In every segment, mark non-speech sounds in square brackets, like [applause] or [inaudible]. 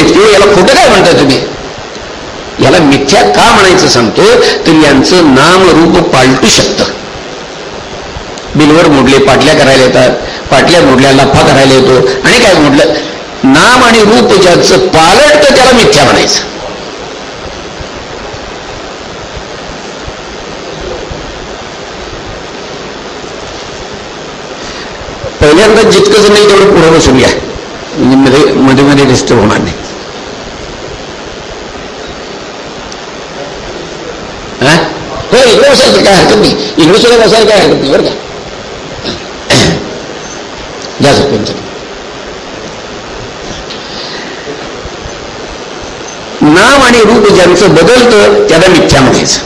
व्यक्ती याला खोटं काय म्हणता तुम्ही? याला मिथ्या का म्हणायचं सांगतो तर यांचं नाम रूप पालटू शकतं. बिलवर मोडले पाटल्या करायला येतात. पाटल्या मोडल्या लफा करायला येतो. आणि काय मोडलं? नाम आणि रूप ज्याचं पालटतं त्याला मिथ्या म्हणायचं. पहिल्यांदा जितकं नाही तेवढं पुढं बसून घ्या. म्हणजे मध्ये मध्ये मध्ये डिस्टर्ब होणार नाही हा? हो इकडे बसायचं काय हरकत नाही इकडे सुद्धा बसायला काय हरकत नाही बरं का? घ्या तुमचं नाम आणि रूप ज्यांचं बदलतं त्याला मिथ्या म्हणायचं.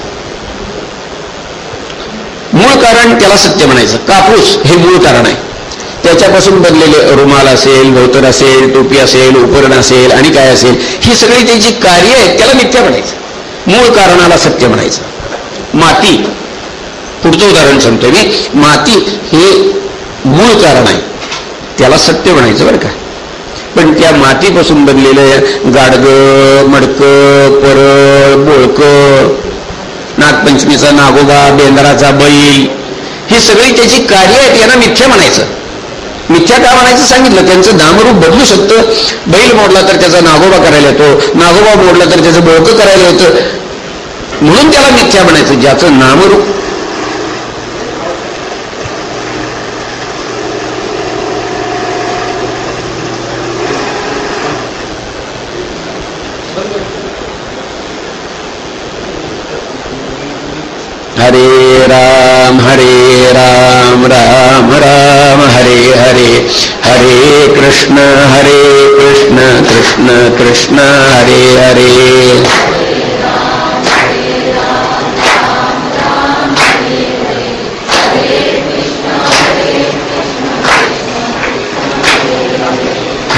मूळ कारण त्याला सत्य म्हणायचं. कापूस हे मूळ कारण आहे. त्याच्यापासून बनलेले रुमाल असेल धोतर असेल टोपी असेल उपरण असेल आणि काय असेल ही सगळी त्याची कार्य आहेत त्याला मिथ्या म्हणायचं. मूळ कारणाला सत्य म्हणायचं. माती. पुढचं उदाहरण सांगतोय मी. माती हे मूळ कारण आहे. त्याला सत्य म्हणायचं बरं का. पण त्या मातीपासून बनलेलं गाडगं मडकं परळ बोळकं नागपंचमीचा नागोबा बेंद्राचा बैल ही सगळी त्याची कार्य आहेत यांना मिथ्या म्हणायचं. मिथ्या का म्हणायचं? सांगितलं. त्यांचं नामरूप बदलू शकतं. बैल मोडला तर त्याचा नागोबा करायला येतो. नागोबा मोडला तर त्याचं बोळकं करायला येतं म्हणून त्याला मिथ्या म्हणायचं ज्याचं नामरूप हरे राम हरे राम राम राम हरे हरे हरे कृष्ण हरे कृष्ण कृष्ण कृष्ण हरे हरे।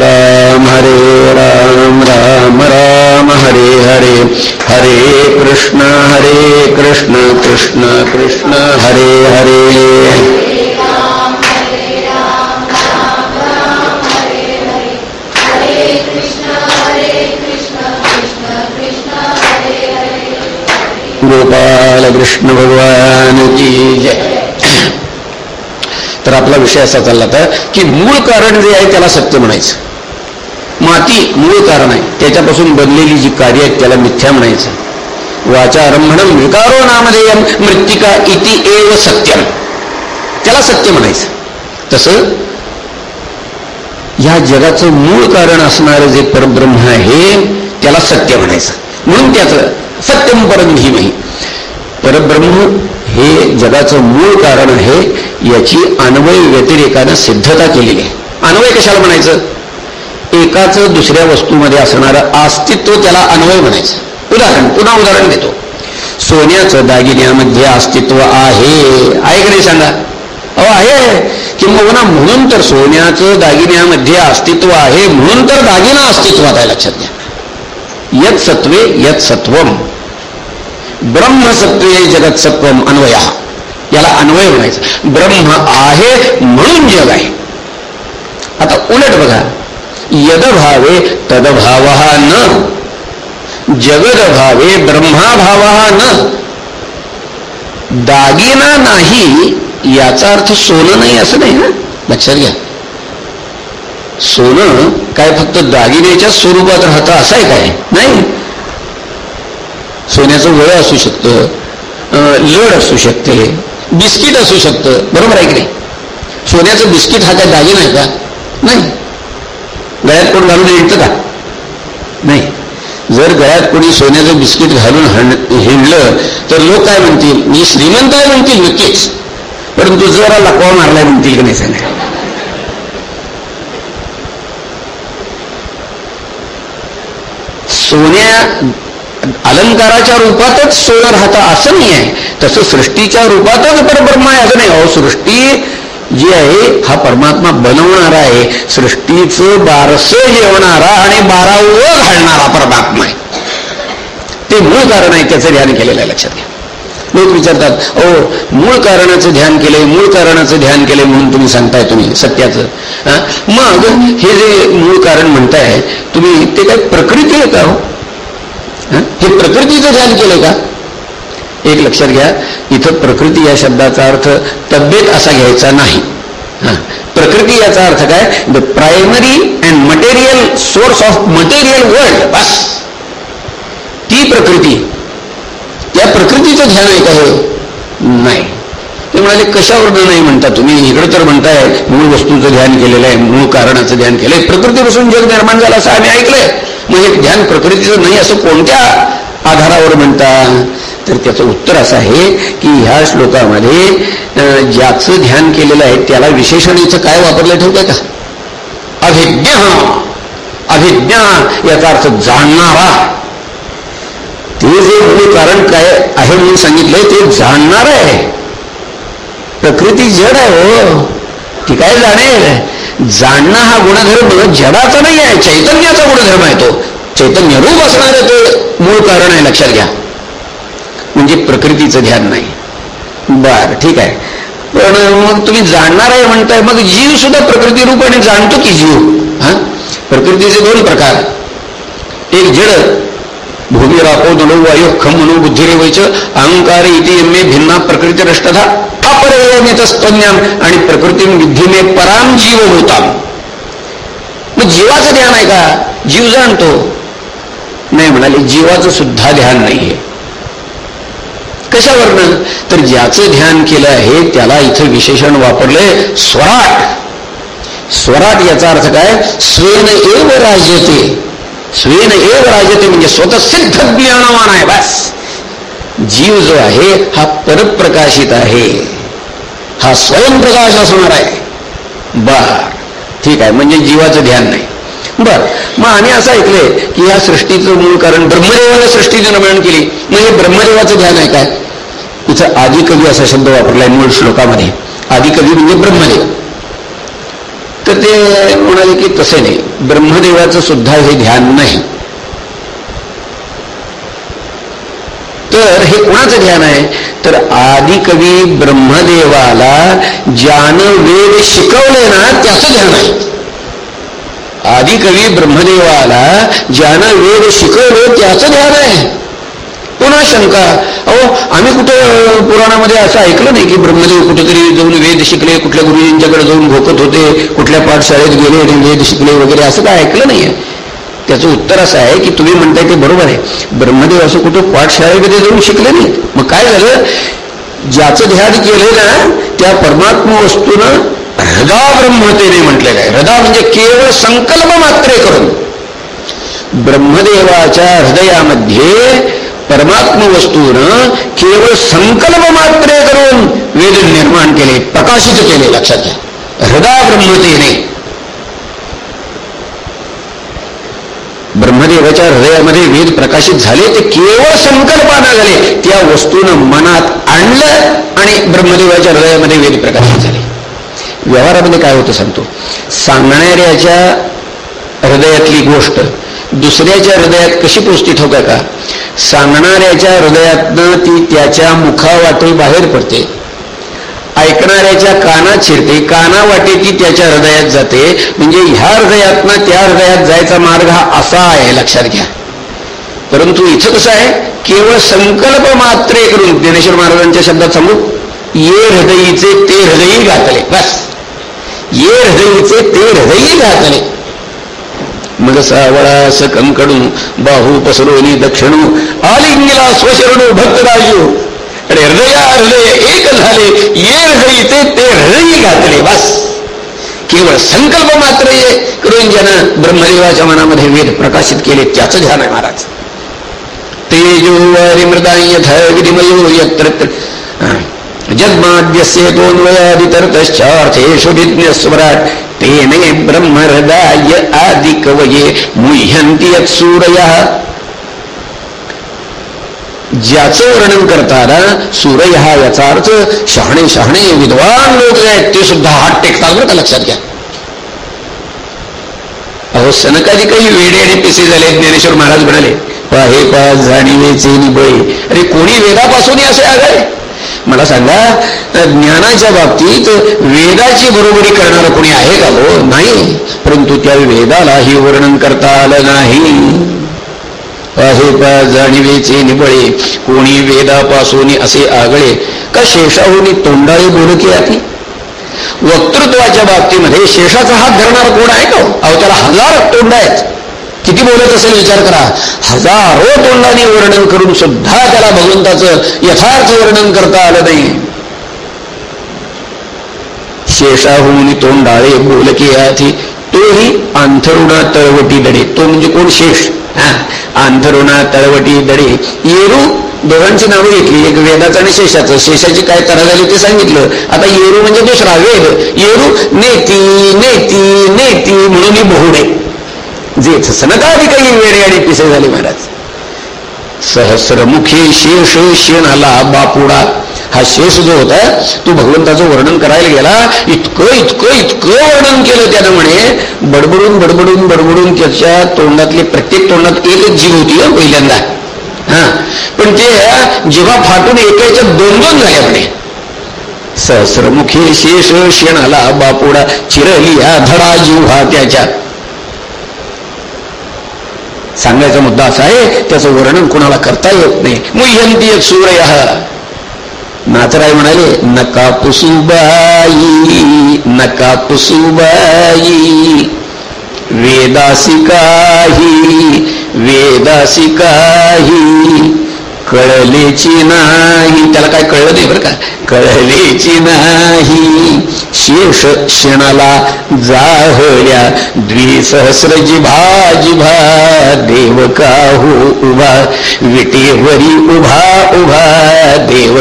राम हरे राम राम राम हरे हरे। हरे कृष्ण हरे कृष्ण कृष्ण कृष्ण हरे हरे। गोपाल कृष्ण भगवान की जय। तर आपला विषय असा चालला होता की मूळ कारण जे आहे त्याला सत्य म्हणायचं. माती मूळ कारण आहे. त्याच्यापासून बनलेली जी कार्य आहेत त्याला मिथ्या म्हणायचं. वाचारंभणम विकारो नामधेयम मृत्तिका इति एव सत्यम. त्याला सत्य म्हणायचं. तसं या जगाचं मूळ कारण असणारं जे परब्रह्म आहे त्याला सत्य म्हणायचं. म्हणून त्याचं सत्यम परम धीमही. परब्रह्म हे जगाचं मूळ कारण आहे याची अन्वय व्यतिरेकानं सिद्धता केलेली आहे. अन्वय कशाला म्हणायचं? एकाच दुसऱ्या वस्तूमध्ये असणारं अस्तित्व त्याला अन्वय म्हणायचं. उदाहरण पुन्हा उदाहरण देतो. सोन्याचं दागिन्यामध्ये अस्तित्व आहे. आहे का नाही सांगा. अहो आहे. किंबहुना म्हणून तर सोन्याचं दागिन्यामध्ये अस्तित्व आहे म्हणून तर दागिना अस्तित्वात आहे लक्षात घ्या. यत सत्वे यत सत्वम ब्रह्मसत्वे जगत सत्वम अन्वय. याला अन्वय म्हणायचं. ब्रह्म आहे म्हणून जग आहे. आता उलट बघा. यदभावे तदभाव न। जगदभावे ब्रह्माभाव न। दागिना नाही याचा अर्थ सोनं नाही असं नाही ना? लक्षात घ्या. सोनं काय फक्त दागिन्याच्या स्वरूपात राहतं असं आहे काय? नाही? सोन्याचं वळ असू शकतं लड असू शकते बिस्किट असू शकतं. बरोबर आहे की नाही? सोन्याचं बिस्किट हा काय दागिना आहे का? नाही. गळ्यात कोण घालून येतं का? नाही. जर गळ्यात कोणी सोन्याचं बिस्किट घालून हिंडलं तर लोक काय म्हणतील? मी श्रीमंत आहे म्हणतील नक्कीच. परंतु जरा लकवा मारलाय म्हणतील की नाही सांगा. सोन्या अलंकाराच्या रूपातच सोनं राहतं असं नाही आहे. तसं सृष्टीच्या रूपातच परब्रह्म आहे असं नाही. अहो सृष्टी जे आहे हा परमात्मा बनवणारा आहे सृष्टीचं बारस जेवणारा आणि बारावं घालणारा परमात्मा आहे. ते मूळ कारण आहे त्याचं ध्यान केलेलं आहे लक्षात घ्या. लोक विचारतात ओ मूळ कारणाचं ध्यान केलंय मूळ कारणाचं ध्यान केलंय म्हणून तुम्ही सांगताय तुम्ही सत्याचं. मग हे जे मूळ कारण म्हणताय तुम्ही ते काय प्रकृती आहे? का हो? हे प्रकृतीचं ध्यान केलंय का? एक लक्षात घ्या इथं प्रकृती या शब्दाचा अर्थ तब्येत असा घ्यायचा नाही. प्रकृती याचा अर्थ काय? The primary and material source of material world बस. ती प्रकृती. या प्रकृतीचं ध्यान आहे का हे नाही. ते म्हणाले कशावर नाही म्हणता तुम्ही? इकडं तर म्हणताय मूळ वस्तूचं ध्यान केलेलं आहे मूळ कारणाचं ध्यान केलंय. प्रकृतीपासून जग निर्माण झालं असं आम्ही ऐकलंय. म्हणजे ध्यान प्रकृतीचं नाही असं कोणत्या आधारावर म्हणता? तर त्याचं उत्तर असं आहे की ह्या श्लोकामध्ये ज्याचं ध्यान केलेलं आहे त्याला विशेषणीचं काय वापरलं ठेवतंय का? अभिज्ञ अभिज्ञा याचा अर्थ जाणणारा. ते जे कारण काय आहे म्हणून सांगितलंय ते जाणणार आहे. प्रकृती जड आहे हो. ती काय जाणेल? जाणणं हा गुणधर्म जडाचा नाही आहे चैतन्याचा गुणधर्म आहे तो. चैतन्य रूप असणारे ते मूळ कारण आहे लक्षात घ्या. म्हणजे प्रकृतीचं ध्यान नाही. बर ठीक आहे. पण मग तुम्ही जाणणार आहे म्हणताय मग जीव सुद्धा प्रकृती रूपाने जाणतो की जीव? हा? प्रकृतीचे दोन प्रकार. एक जड भूमी राखो दलो वायु खम मनो बुद्धिरेवच अहंकार इति मे भिन्ना प्रकृती रष्टधा अपरयमितस्तन्याम आणि प्रकृती विद्धीने पराम जीव होता. मग जीवाचं ध्यान आहे का? जीव जाणतो. नाही म्हणाले जीवाचं सुद्धा ध्यान नाहीये. कशावरनं? तर ज्याचं ध्यान केलं आहे त्याला इथं विशेषण वापरलंय स्वराट. स्वराट याचा अर्थ काय? स्वेन एव राजते. स्वेन एव राजते म्हणजे स्वतः सिद्ध ज्ञानवान आहे बस. जीव जो आहे हा परप्रकाशित आहे. हा स्वयंप्रकाश असणार आहे. बर. ठीक आहे म्हणजे जीवाचं ध्यान नाही. बर. मग आम्ही असं ऐकलंय की या सृष्टीचं मूळ कारण ब्रह्मदेवाने सृष्टीचं निर्माण केली. मग हे ब्रह्मदेवाचं ध्यान आहे काय? तिथं आदिकवी असा शब्द वापरलाय मूळ श्लोकामध्ये. आदिकवी म्हणजे ब्रह्मदेव. तर ते म्हणाले की तसे नाही. ब्रह्मदेवाचं सुद्धा हे ध्यान नाही. तर हे कोणाचं ध्यान आहे? तर आदिकवी ब्रह्मदेवाला ज्यानं वेद शिकवले ना त्याचं ध्यान आहे. आदिकवी ब्रह्मदेवाला ज्यानं वेद शिकवलं त्याचं ध्यान आहे. पुन्हा शंका. अहो आम्ही कुठं पुराणामध्ये असं ऐकलं नाही की ब्रह्मदेव कुठेतरी जाऊन वेद शिकले कुठल्या गुरुजींच्याकडे जाऊन भोकत होते कुठल्या पाठशाळेत गेले आणि वेद शिकले वगैरे असं काय ऐकलं नाही त्याचं उत्तर असं आहे की तुम्ही म्हणताय ते बरोबर आहे. ब्रह्मदेव असं कुठं पाठशाळेमध्ये जाऊन शिकले नाही मग काय झालं? ज्याचं ध्यान केलं ना त्या परमात्मा वस्तूनं हृदा ब्रह्मतेने म्हटलेलं आहे हृदा म्हणजे केवळ संकल्प मात्रे करून. ब्रह्मदेवाच्या हृदयामध्ये परमात्म वस्तूनं केवळ संकल्प मात्रे करून वेद निर्माण केले प्रकाशित केले लक्षात घ्या. हृदा ब्रह्मतेने ब्रह्मदेवाच्या हृदयामध्ये वेद प्रकाशित झाले ते केवळ संकल्पानं झाले. त्या वस्तूनं मनात आणलं आणि ब्रह्मदेवाच्या हृदयामध्ये वेद प्रकाशित झाले. व्यवहारामध्ये काय होतं सांगतो? सांगणाऱ्याच्या हृदयातली गोष्ट दुसऱ्याच्या हृदयात कशी पोचती ठोका का? सांगणाऱ्याच्या हृदयातनं ती त्याच्या मुखावाटे बाहेर पडते. ऐकणाऱ्याच्या कानात शिरते काना वाटे ती त्याच्या हृदयात जाते. म्हणजे ह्या हृदयातनं त्या हृदयात जायचा मार्ग हा असा आहे लक्षात घ्या. परंतु इथं कसं आहे? केवळ संकल्प मात्रे करून ज्ञानेश्वर महाराजांच्या शब्दात सांगू ये हृदयीचे ते हृदयी घातले बस. ये हृदयीचे ते हृदयी घातले. मग सकम कंकडू बाहू पसरोनी दक्षिणू आलिंगिला स्वशरणू भक्तराजू. अरे हृदया हृदय एक झाले ये हृदय ते हृदयी घातले बस. केवळ संकल्प मात्र ये करून ज्यानं ब्रह्मदेवाच्या मनामध्ये वेद प्रकाशित केले त्याचं ध्यान आहे महाराज. तेजो वारी मृदायथ विधिमयो यत्र जन्माद्यस्येतोन्वयादितर्थश्चार्थेषु ते मे ब्रह्महृदाय आदि कवये मुह्यन्ति यत्सूरयः ज्याचं वर्णन करताना सूर्य हा याचा अर्थ शहाणे शहाणे विद्वान लोक आहेत ते सुद्धा हात टेकतात बरं का लक्षात घ्या. अहो सनकाजी काही वेडे आणि पिसे झाले ज्ञानेश्वर महाराज म्हणाले पाहे पाच जाणीवेचे निबळे. अरे कोणी वेदापासून असे आगाय मला सांगा ज्ञानाच्या बाबतीत वेदाची बरोबरी करणारं कोणी आहे का हो? नाही. परंतु त्या वेदालाही वर्णन करता आलं नाही. पा जाणीवेचे निबळे कोणी वेदापासून असे आगळे का शेषाहून तोंडाळे बोलके आती? वक्तृत्वाच्या बाबतीमध्ये शेषाचा हात धरणार कोण आहे का हो? अहो त्याला हजार तोंड आहेत. किती बोलत असेल विचार करा. हजारो तोंडाने वर्णन करून सुद्धा त्याला भगवंताचं यथार्थ वर्णन करता आलं नाही. शेषाहून तोंडाळे बोलके आधी तोही अंथरुणा तळवटी दडे. तो म्हणजे कोण? शेष. हा. अंथरुणा तळवटी दडे. येरू दोघांची नावं घेतली. एक वेदाचं आणि शेषाचं. शेषाची काय तरा झाली ते सांगितलं. आता येरू म्हणजे दुसरा वेद. येरू नेती नेती नेती म्हणून बहुडे जे सनकाधी काही वेळे आणि पिसे झाले महाराज. सहस्रमुखी शेष शेणाला बापुडा. हा शेष जो होता तो भगवंताचं वर्णन करायला गेला. इतकं इतकं इतकं वर्णन केलं त्यानं म्हणे. बडबडून बडबडून बडबडून त्याच्या तोंडातले प्रत्येक तोंडात एकच जीव होती पहिल्यांदा. हा. पण ते जेव्हा फाटून एकाच्या दोन दोन झाल्या म्हणे. सहस्रमुखी शेष शेणाला बापुडा. चिरलिया धडा जीव हा त्याच्या. सांगायचा मुद्दा असा आहे त्याचं वर्णन कोणाला करता येत नाही. मुह्यंती सूर्य. नाचराय म्हणाले नका पुसुबाई नका पुसुबाई वेदासिकाही वेदासिकाही कळलेची नाही. त्याला काय कळलं नाही बरं का? कळलेची नाही. शेष क्षणाला जाहल्या द्विसहस्र जिभा जिभा देव हो उभा विटेवरी उभा उभा देव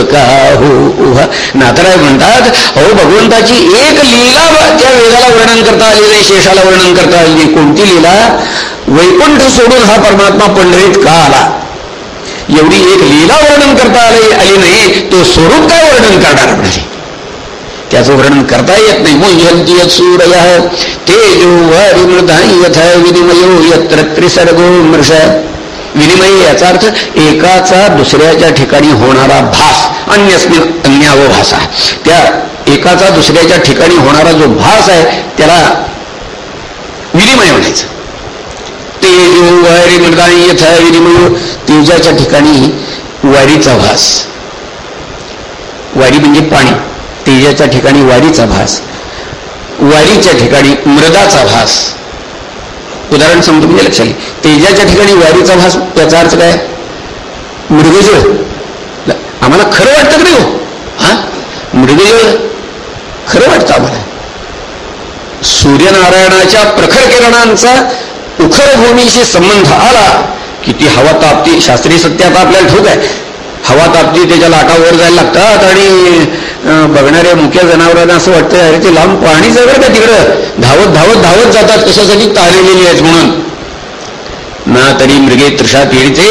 हो उभा. नातराय म्हणतात अहो भगवंताची एक लीला त्या वेगाला वर्णन करता आली नाही शेषाला वर्णन करता आली नाही. कोणती लीला? वैकुंठ सोडून हा परमात्मा पंढरीत का आला एवढी एक लीला वर्णन करता आले आली नाही तो स्वरूप काय वर्णन करणार म्हणजे त्याचं वर्णन करता येत नाही. मोह्यंती सूरय तेजो वारिमृदा यथा विनिमयो यत्र त्रिसर्गो मृष। विनिमय याचा अर्थ एकाचा दुसऱ्याच्या ठिकाणी होणारा भास अन्यस्मिन अन्याव भासा. त्या एकाचा दुसऱ्याच्या ठिकाणी होणारा जो भास आहे त्याला विनिमय म्हणायचं. तेजो वारी मृदानी यथा विनिमय तेजाच्या ठिकाणी वारीचा भास. वारी म्हणजे पाणी. तेजाच्या ठिकाणी वारीचा भास. वारीच्या ठिकाणी मृदाचा भास. उदाहरण समजून म्हणजे लक्षात तेजाच्या ठिकाणी वारीचा भास याचा अर्थ काय? मृगजळ. आम्हाला खरं वाटतं का नाही हो? हा? मृगजळ. खरं वाटतं आम्हाला. सूर्यनारायणाच्या प्रखर किरणांचा उखर भूमीशी संबंध आला की ती हवा तापती. शास्त्रीय सत्य आता आपल्याला ठोक आहे. हवा तापती त्याच्या लाटावर जायला लागतात आणि बघणाऱ्या मुख्य जनावरांना असं वाटतं अरे ते लांब पाणी जवळ का तिकडं? धावत धावत धावत जातात. कशासाठी? तारलेली आहेत म्हणून. ना तरी मृगे तृषा पीडिते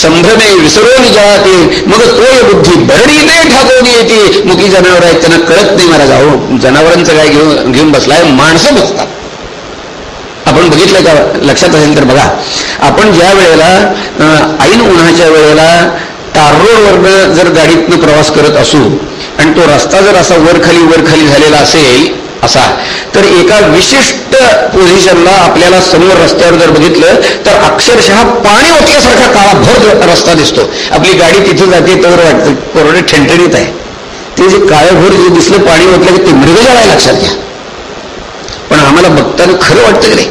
संभ्रमे विसरून जाते. मग तोय बुद्धी बरडीने ठाकून येते. मुखी जनावर आहेत त्यांना कळत नाही महाराज. अहो जनावरांचं काय घेऊन घेऊन बसलाय? माणसं बसतात. आपण बघितलं का? लक्षात असेल तर बघा. आपण ज्या वेळेला ऐन उन्हाच्या वेळेला तारोडवरनं जर गाडीतनं प्रवास करत असू आणि तो रस्ता जर असा वरखाली वरखाली झालेला असेल असा तर एका विशिष्ट पोझिशनला आपल्याला समोर रस्त्यावर जर बघितलं तर अक्षरशः पाणी ओतल्यासारखा काळा भर रस्ता दिसतो. आपली गाडी तिथे जाते तर वाटतं कोरडे ठणठणीत आहे. ते जे काळभोर जे दिसलं पाणी ओतलं की ते मृगजळ आहे लक्षात घ्या. पण आम्हाला बघताना खरं वाटतं की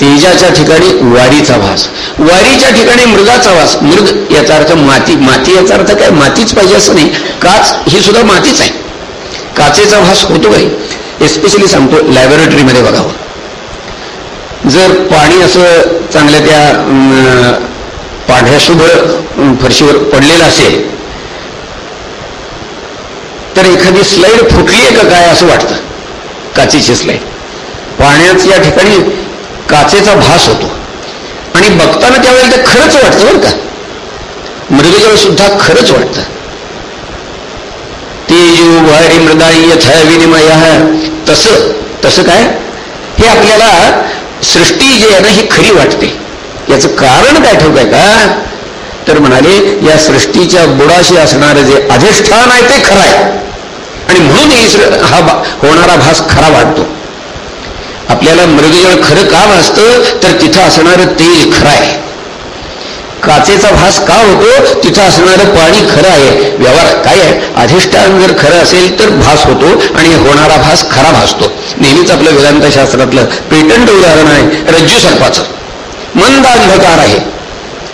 तेजाच्या ठिकाणी वारीचा वास. वारीच्या ठिकाणी मृगाचा वास. मृग याचा अर्थ माती. माती याचा अर्थ काय? मातीच पाहिजे असं नाही. काच ही सुद्धा मातीच आहे. काचेचा वास होतो काही एस्पेशली सांगतो लॅबोरेटरीमध्ये बघावं. जर पाणी असं चांगल्या त्या पाढ्या फरशीवर पडलेलं असेल तर एखादी स्लाईड फुटली आहे का काय असं वाटतं? काचेची स्लाईड पाण्याच या ठिकाणी काचेचा भास होतो. आणि बघताना त्यावेळेला ते खरंच वाटतं बरं का. मृगजळ सुद्धा खरंच वाटतं. तेजो वारी मृदाई यथ विनिमय. तसं तसं काय? हे आपल्याला सृष्टी जी आहे ना ही खरी वाटते. याचं कारण काय ठेवू का? तर म्हणाले या सृष्टीच्या बुडाशी असणारं जे अधिष्ठान आहे ते खरं आहे. आणि म्हणून हा होणारा भास खरा वाटतो. आपल्याला मृगजळ खरं का भासतं तर तिथं असणारं तेज खरं आहे. काचेचा भास का होतो? तिथं असणारं पाणी खरं आहे. व्यवहार काय आहे? अधिष्ठान जर खरं असेल तर भास होतो आणि होणारा भास खरा भासतो. नेहमीच आपलं वेदांत शास्त्रातलं पेटंट उदाहरण आहे रज्जू सर्पाचं. मंद अंधकार आहे.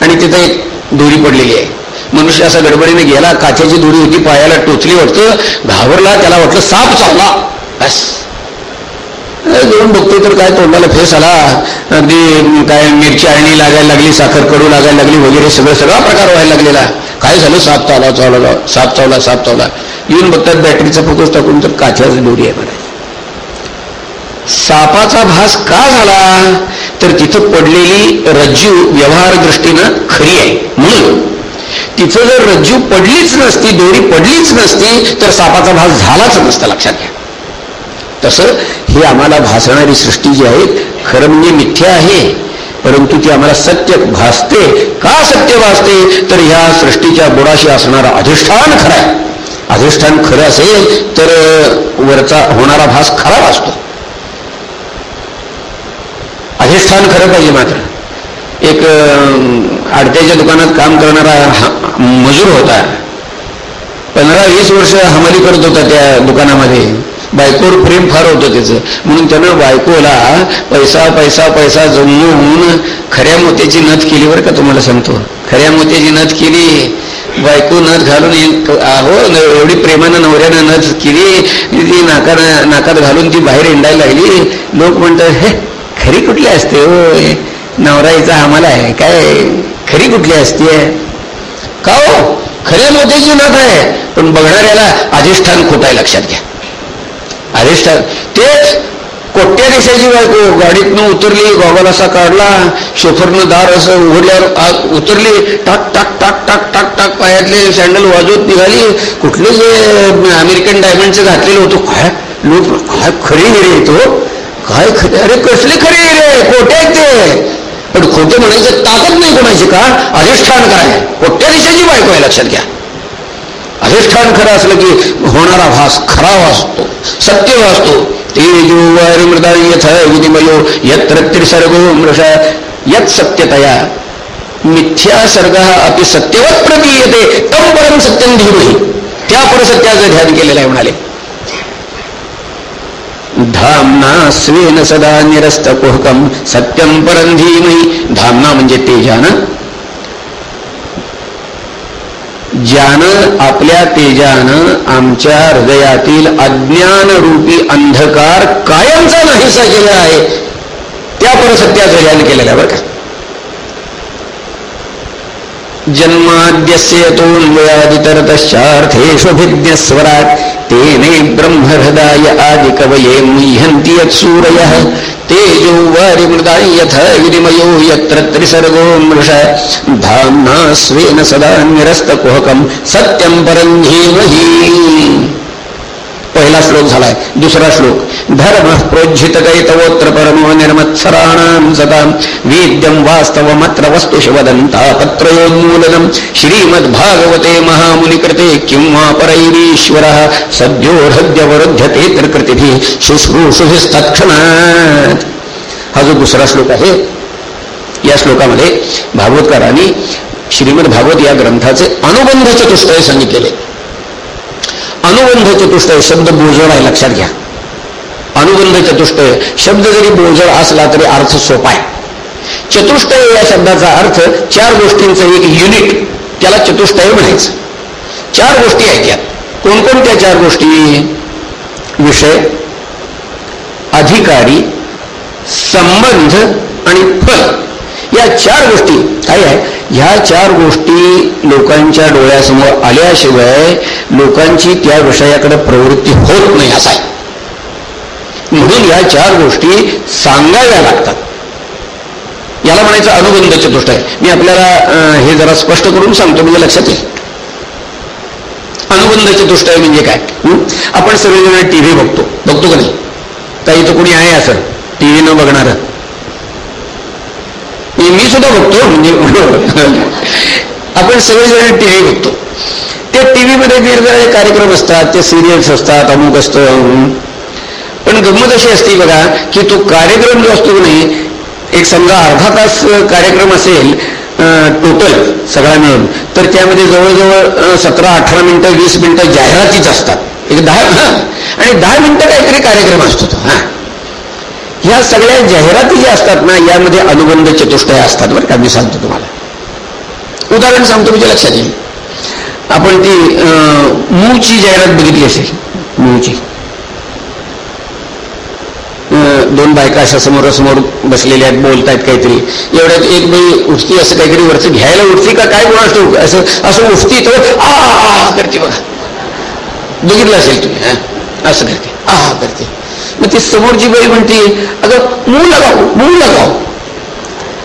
आणि तिथं एक दोरी पडलेली आहे. मनुष्य असा गडबडीने गेला काचेची दोरी होती पायाला टोचली वाटतं घाबरला त्याला वाटलं साप चावला. बस. घेऊन बघतोय तर काय तोंडाला फेस आला. अगदी काय मिरची आळणी लागायला लागली साखर कडू लागायला लागली वगैरे सगळं सगळा प्रकार व्हायला लागलेला. काय झालं? साप चावला चावला साप चावला साप चावला. येऊन बघतात बॅटरीचा फोकस टाकून तर काच्याच दोरी आहे मला सापाचा भास का झाला? तर तिथं पडलेली रज्जू व्यवहार दृष्टीनं खरी आहे. म्हणून तिथं जर रज्जू पडलीच नसती दोरी पडलीच नसती तर सापाचा भास झालाच नसता लक्षात घ्या. तसं ही आम्हाला भासणारी सृष्टी जी आहे खरं म्हणजे मिथ्या आहे. परंतु ती आम्हाला सत्य भासते. का सत्य भासते? तर ह्या सृष्टीच्या बुडाशी असणारा अधिष्ठान खरं आहे. अधिष्ठान खरं असेल तर वरचा होणारा भास खरा भासतो. अधिष्ठान खरं पाहिजे मात्र. एक आडत्याच्या दुकानात काम करणारा मजूर होता. पंधरा वीस वर्ष हमाली करत होता त्या दुकानामध्ये. बायकोवर प्रेम फार होतं त्याचं. म्हणून त्यानं बायकोला पैसा पैसा पैसा जमवून खऱ्या मोत्याची नथ केली बरं का तुम्हाला सांगतो. खऱ्या मोत्याची नथ केली बायको नथ घालून अहो एवढी प्रेमानं नवऱ्यानं नथ केली ती नाका नाकात घालून ती बाहेर हिंडायला लागली. लोक म्हणतात हे खरी कुठली असते हो? नवरा आम्हाला आहे. काय खरी कुठली असते? का हो? खऱ्या मोत्याची नथ आहे. पण बघणाऱ्याला अधिष्ठान खोटाय आहे लक्षात घ्या. अधिष्ठान तेच कोट्या दिशाची बायको गाडीतनं उतरली गॉगल असा काढला शोफरनं दार असं उघडल्यावर उतरली टाक टाक टाक टाक टाक टाक पायातले सँडल वाजवत निघाली. कुठले जे अमेरिकन डायमंडचं घातलेलं होतं. काय? लोक काय खरी हिरे तो? काय खरे? अरे कसले खरे हिरे? कोट्या ते. पण खोटे म्हणायचं ताकद नाही कोणाची का? अधिष्ठान काय कोट्या दिशाची बायको आहे लक्षात घ्या. अधिष्ठान खरं असलं की होणारा भास खरा वाचतो सत्य वाचतो तेजो मृदा यथ विधिमयो यत्र त्रिसर्गो मृष यत सत्यतया मिथ्या सर्ग अति सत्यवत प्रतीयते तम परम सत्यम धीमही त्या परसत्याचं ध्यान केलेलं आहे म्हणाले. धामना स्वेन सदा निरस्त कुहकम सत्यम परम धीमही. धामना म्हणजे तेजानं ज्यानं आपल्या तेजानं आमच्या हृदयातील अज्ञान रूपी अंधकार कायमचा नाहीसा केला आहे. त्या परसत्याचं ध्यान केलेलं बरं का. जन्माद्यस्य तोन्वयादितरतश्चार्थेष्वभिज्ञस्वरात् तेने ब्रह्महृदाय आदिकवये मुह्यन्ति यत्सूरयः तेजो वारिमृदाय यथ विनिमयो यत्र त्रिसर्गो मृष। धाम्ना स्वेन सदा निरस्तकुहकम् सत्यं परं धीमहि पहिला श्लोक झालाय दुसरा श्लोक. धर्म प्रोज्झित कैतवोत्र परमो निर्मत्सराणां सतां वेद्यं वास्तवमत्र वस्तुष वदन्ता पत्रयोन्मूलनं श्रीमद्भागवते महामुनिकृते किं वा परैरीश्वरः सद्यो हृद्यवरुध्यते त्रिकृतिभिः शुश्रूषुभिस्तत्क्षणात्. हा जो दुसरा श्लोक आहे. या श्लोकामध्ये भागवतकारांनी श्रीमद भागवत या ग्रंथाचे अनुबंध चतुष्टय सांगितलेले अनुबंध चतुष्टय शब्द बोजड आहे लक्षात घ्या. अनुबंध चतुष्टय शब्द जरी बोजड असला तरी अर्थ सोपा आहे. चतुष्टय या शब्दाचा अर्थ चार गोष्टींचं एक युनिट त्याला चतुष्टय म्हणायचं. चार गोष्टी आहेत यात. कोणकोणत्या चार गोष्टी? विषय अधिकारी संबंध आणि फल. या चार गोष्टी काय आहे. ह्या चार गोष्टी लोकांच्या डोळ्यासमोर आल्याशिवाय लोकांची त्या विषयाकडे प्रवृत्ती होत नाही असा आहे. म्हणून या चार गोष्टी सांगाव्या लागतात. याला म्हणायचं अनुबंध चतुष्ट आहे. मी आपल्याला हे जरा स्पष्ट करून सांगतो म्हणजे लक्षात येईल. अनुबंध चतुष्ट आहे म्हणजे काय? आपण सगळेजण टी व्ही बघतो. बघतो का नाही? काही तर कोणी आहे असं? टी व्ही न बघणारं. मी सुद्धा बघतो. म्हणजे [laughs] आपण सगळेजण टी व्ही बघतो. त्या टी व्हीमध्ये वेगवेगळे कार्यक्रम असतात ते सिरियल्स असतात अमुक असतं पण गंमत अशी असते बघा की तो कार्यक्रम जो असतो नाही एक समजा अर्धा तास कार्यक्रम असेल टोटल सगळा मिळून तर त्यामध्ये जवळजवळ सतरा अठरा मिनिटं वीस मिनिटं जाहिरातीच असतात. एक दहा [laughs] आणि दहा मिनिटं काहीतरी कार्यक्रम असतो तो हा. ह्या सगळ्या जाहिराती ज्या असतात ना यामध्ये अनुबंध चतुष्टय असतात बरं का मी सांगतो तुम्हाला. उदाहरण सांगतो म्हणजे लक्षात येईल. आपण ती मूची जाहिरात बघितली असेल. मूची दोन बायका अशा समोरासमोर बसलेल्या आहेत बोलत आहेत काहीतरी. एवढ्यात एक बाई उठती असं काहीतरी वरचं घ्यायला उठती का काय कोण असतो असं असं उठती तर आ करते बघा. बघितलं असेल तुम्ही असं करते. आ करते. मग ती समोरची बाई म्हणते अगं मूळ लगाव मूळ लगाव.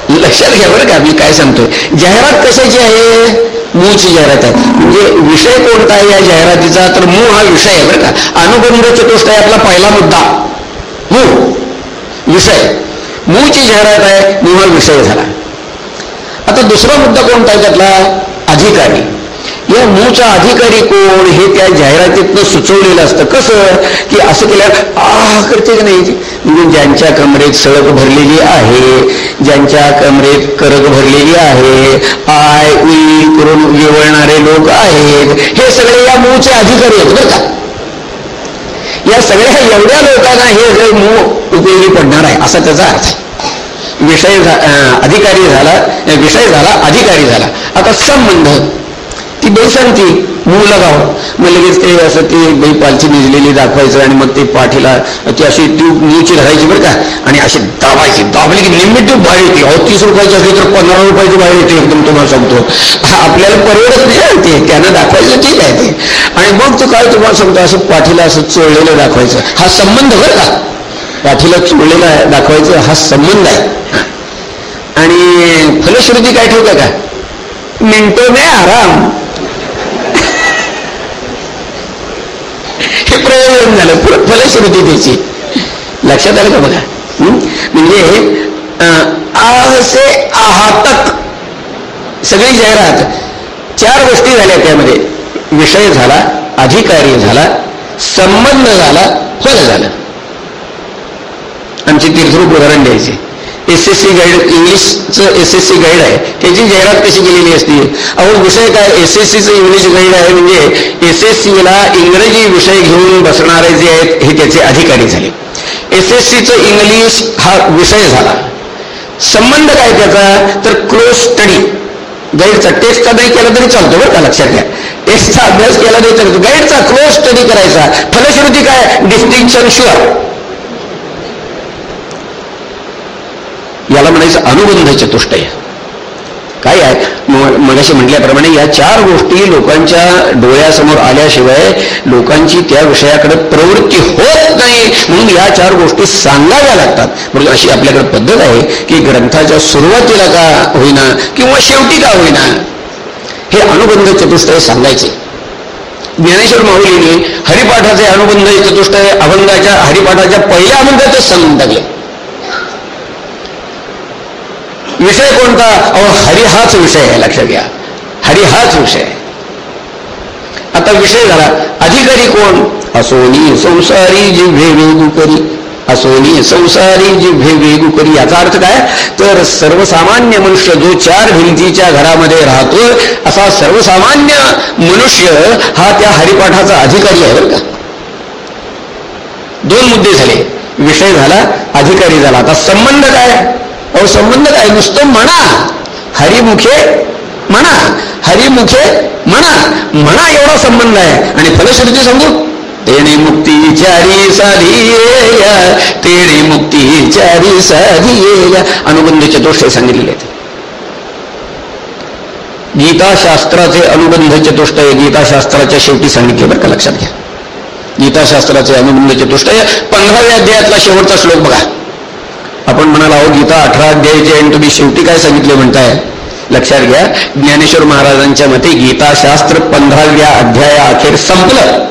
लक्षात घ्या बरं का मी काय सांगतोय. जाहिरात कशाची आहे? मूळची जाहिरात आहे. म्हणजे विषय कोणता आहे या जाहिरातीचा? तर मूळ हा विषय आहे बरं का. अनुबंध चतुष्ट आहे आपला पहिला मुद्दा. मूळ विषय. मूळची जाहिरात आहे मूळ विषय झाला. आता दुसरा मुद्दा कोणता आहे त्यातला? अधिकारी. या मूळचा अधिकारी कोण हे त्या जाहिरातीतनं सुचवलेलं असतं. कसं? की असं केलं आह करते की नाही? म्हणजे ज्यांच्या कमरेत सळक भरलेली आहे ज्यांच्या कमरेत करक भरलेली आहे आय उई करून विवळणारे लोक आहेत हे सगळे या मूळचे अधिकारी आहेत बरं का? या सगळ्या एवढ्या लोकांना हे मूळ उपयोगी पडणार आहे असा त्याचा अर्थ विषय अधिकारी झाला विषय झाला अधिकारी झाला. आता संबंध. की बाई मूळ लगाव मग लगेच ते असं ते बाई पालची निजलेली दाखवायचं आणि मग ते पाठीला ती अशी ट्यूब नीची धरायची बरं का आणि अशी दाबायची. दाबली की निम्मी ट्यूब बाहेर येते. अहो तीस रुपयाची असली तर पंधरा रुपयाची बाहेर येते एकदम तुम्हाला सांगतो. आपल्याला परवडत नाही ते. त्यांना दाखवायचं ठीक आहे ते? आणि मग तो काय तुम्हाला सांगतो असं पाठीला असं चोळलेलं दाखवायचं. हा संबंध बरं का? पाठीला चोळलेला दाखवायचं हा संबंध आहे. आणि फलश्रुती काय ठेवतं का? मिनटो नाही आराम. हे झालं पुढे फलश्रुती त्याची. लक्षात आलं का बघा? म्हणजे असे आहातक सगळी जाहिरात. चार गोष्टी झाल्या त्यामध्ये. विषय झाला अधिकारी झाला संबंध झाला फल झालं. आमची तीर्थरूप उदाहरण द्यायचे. एस एस सी गाईड इंग्लिशचं एस एस सी गाईड आहे. त्याची जाहिरात कशी केलेली असते? अहो विषय काय? एस एस सीचं इंग्लिश गाईड आहे म्हणजे एस एस सीला इंग्रजी विषय घेऊन बसणारे जे आहेत हे त्याचे अधिकारी झाले. एस एस सीचं इंग्लिश हा विषय झाला. संबंध काय त्याचा? तर क्लोज स्टडी गाईडचा टेस्टचा नाही केला तरी चालतो बरं का लक्षात घ्या. टेस्टचा अभ्यास केला तरी चालतो. गाईडचा क्लोज स्टडी करायचा. फलश्रुती काय? डिस्टिंक्शन शुअर याला म्हणायचं अनुबंध चतुष्टय काय आहे? मगाशी म्हटल्याप्रमाणे या चार गोष्टी लोकांच्या डोळ्यासमोर आल्याशिवाय लोकांची त्या विषयाकडे प्रवृत्ती होत नाही. म्हणून या चार गोष्टी सांगाव्या लागतात. म्हणजे अशी आपल्याकडे पद्धत आहे की ग्रंथाच्या सुरुवातीला का होईना किंवा शेवटी का होईना हे अनुबंध चतुष्टय सांगायचे. ज्ञानेश्वर माऊलीने हरिपाठाचे अनुबंध चतुष्टय अभंगाच्या हरिपाठाच्या पहिल्या अभंगाचे सांगून टाकले विषय कोणता? अहो हरी हाच विषय आहे लक्षात घ्या. हरी हाच विषय आता विषय झाला अधिकारी कोण? असोनी संसारी जिव्हे वेगुकरी असोनी संसारी जिव्हे भे करी. याचा अर्थ काय? तर सर्वसामान्य मनुष्य जो चार भिंतीच्या घरामध्ये राहतो असा सर्वसामान्य मनुष्य हा त्या हरिपाठाचा अधिकारी आहे बरं का. दोन मुद्दे झाले. विषय झाला अधिकारी झाला. आता संबंध काय? अहो संबंध काय? नुसतं म्हणा. हरिमुखे म्हणा. हरिमुखे म्हणा. म्हणा एवढा संबंध आहे. आणि फलश्रुती सांगू तेणे मुक्ती चारी साधी तेणे मुक्ती चारी साधी अनुबंध चतुष्टय सांगितलेले आहेत. गीताशास्त्राचे अनुबंध चतुष्टय गीताशास्त्राच्या शेवटी सांगितले बरं का लक्षात घ्या. गीताशास्त्राचे अनुबंध चतुष्टय पंधराव्या अध्यायातला शेवटचा श्लोक बघा. आपण म्हणाल अहो गीता अठरा अध्यायाची आणि तुम्ही शेवटी काय सांगितले म्हणताय? लक्षात घ्या ज्ञानेश्वर महाराजांच्या मते गीताशास्त्र पंधराव्या अध्याया अखेर संपलं.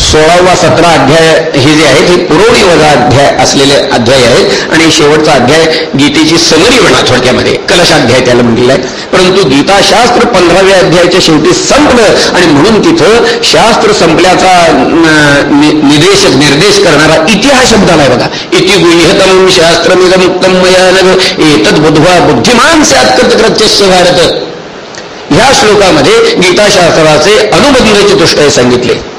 सोळावा सतरा अध्याय हे जे आहेत हे पुरवणी वजा अध्याय असलेले अध्याय आहेत. आणि शेवटचा अध्याय गीतेची समरी म्हणा थोडक्यामध्ये. कलशाध्याय त्याला म्हटलेला आहे. परंतु गीताशास्त्र पंधराव्या अध्यायाच्या शेवटी संपलं आणि म्हणून तिथं शास्त्र संपल्याचा निदेश निर्देश करणारा इतिहास शब्द आलाय बघा. इति गुह्यतम शास्त्र निगमुक्तम मयानग एतद बुधवा बुद्धिमान कृत्यस्य भारत. ह्या श्लोकामध्ये गीताशास्त्राचे अनुबंध चतुष्टय सांगितले.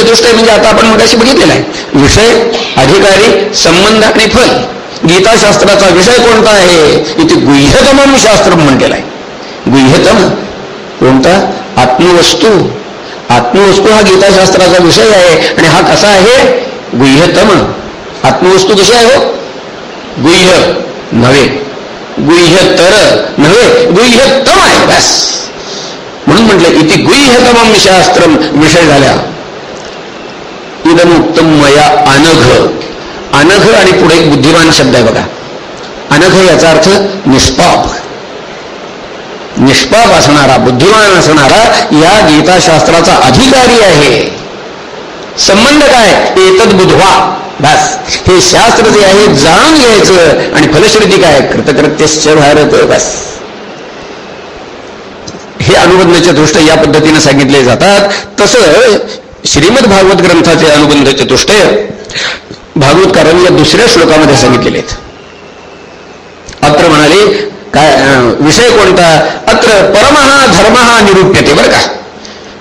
अनुबंध चतुष्टय म्हणजे आता आपण मगाशी बघितलेला आहे विषय अधिकारी संबंध आणि फल. गीताशास्त्राचा विषय कोणता आहे? इथे गुह्यतम शास्त्र म्हटलेला आहे. गुह्यतम कोणता? आत्मवस्तू. आत्मवस्तू हा गीताशास्त्राचा विषय आहे. आणि हा कसा आहे? गुह्यतम. आत्मवस्तू कशी आहे हो? गुह्य नव्हे. गुह्यतर नव्हे. गुह्यतम आहे बस. म्हणून म्हटलं इथे गुह्यतम शास्त्र विषय झाल्या. इदम उत्तम मया अनघ. अनघ आणि पुढे एक बुद्धिमान शब्द आहे बघा. अनघ याचा अर्थ निष्पाप. निष्पाप असणारा बुद्धिमान असणारा या गीताशास्त्राचा अधिकारी आहे. संबंध काय? एतद बुधवा बस. हे शास्त्र जे आहे जाणून घ्यायचं आणि फलश्रुती काय? कृतकृत्यश्च भारत. बस. हे अनुबंधाच्या दृष्ट या पद्धतीने सांगितले जातात. तसं श्रीमद भागवत ग्रंथाचे अनुबंध चतुष्टय भागवतकारांनी या दुसऱ्या श्लोकामध्ये सांगितलेले आहेत. अत्र म्हणाले काय विषय कोणता? अत्र परमहा धर्म हा निरूप्यते बरं का?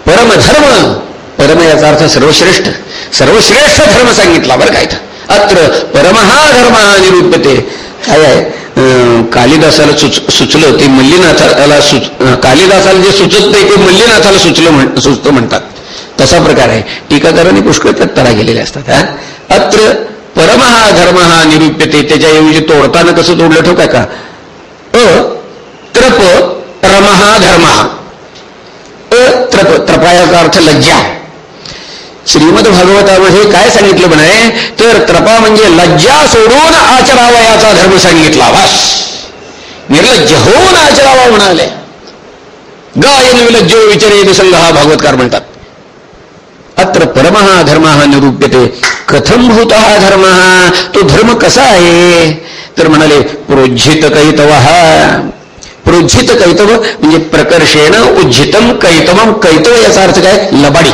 परमधर्म परम याचा अर्थ सर्वश्रेष्ठ. सर्वश्रेष्ठ धर्म सांगितला बरं का इथं? अत्र परमहा धर्म हा निरूप्यते. काय आहे? कालिदासाला सुच सुचलं ते मल्लीनाथाला सुच कालिदासाला जे सुचत नाही ते मल्लीनाथाला सुचलं सुचतं म्हणतात. तसा प्रकार आहे. टीकाकारांनी पुष्कळ त्यात गेलेले असतात हा? अत्र परम हा धर्म हा निरूप्यते त्याच्याऐवजी तोडताना कसं तोडलं ठोक का? अ त्रप रमहा धर्म अत्रप त्रपायाचा अर्थ लज्जा. श्रीमद भागवतामध्ये काय सांगितलं म्हणे? तर त्रपा म्हणजे लज्जा सोडून आचरावयाचा धर्म सांगितला वास निर्लज्ज होऊन आचरावा म्हणाले. गायन विलज्जो विचारे संघ हा भागवतकार म्हणतात. अत्र परमहा धर्म निरूप्यते। कथम भूत हा धर्म? तो धर्म कसा आहे? तर म्हणाले प्रोज्झित कैतव। हा प्रोज्झित कैतव म्हणजे प्रकर्षेण उज्जितम कैतवम कैतव याचा अर्थ काय? लबाडी.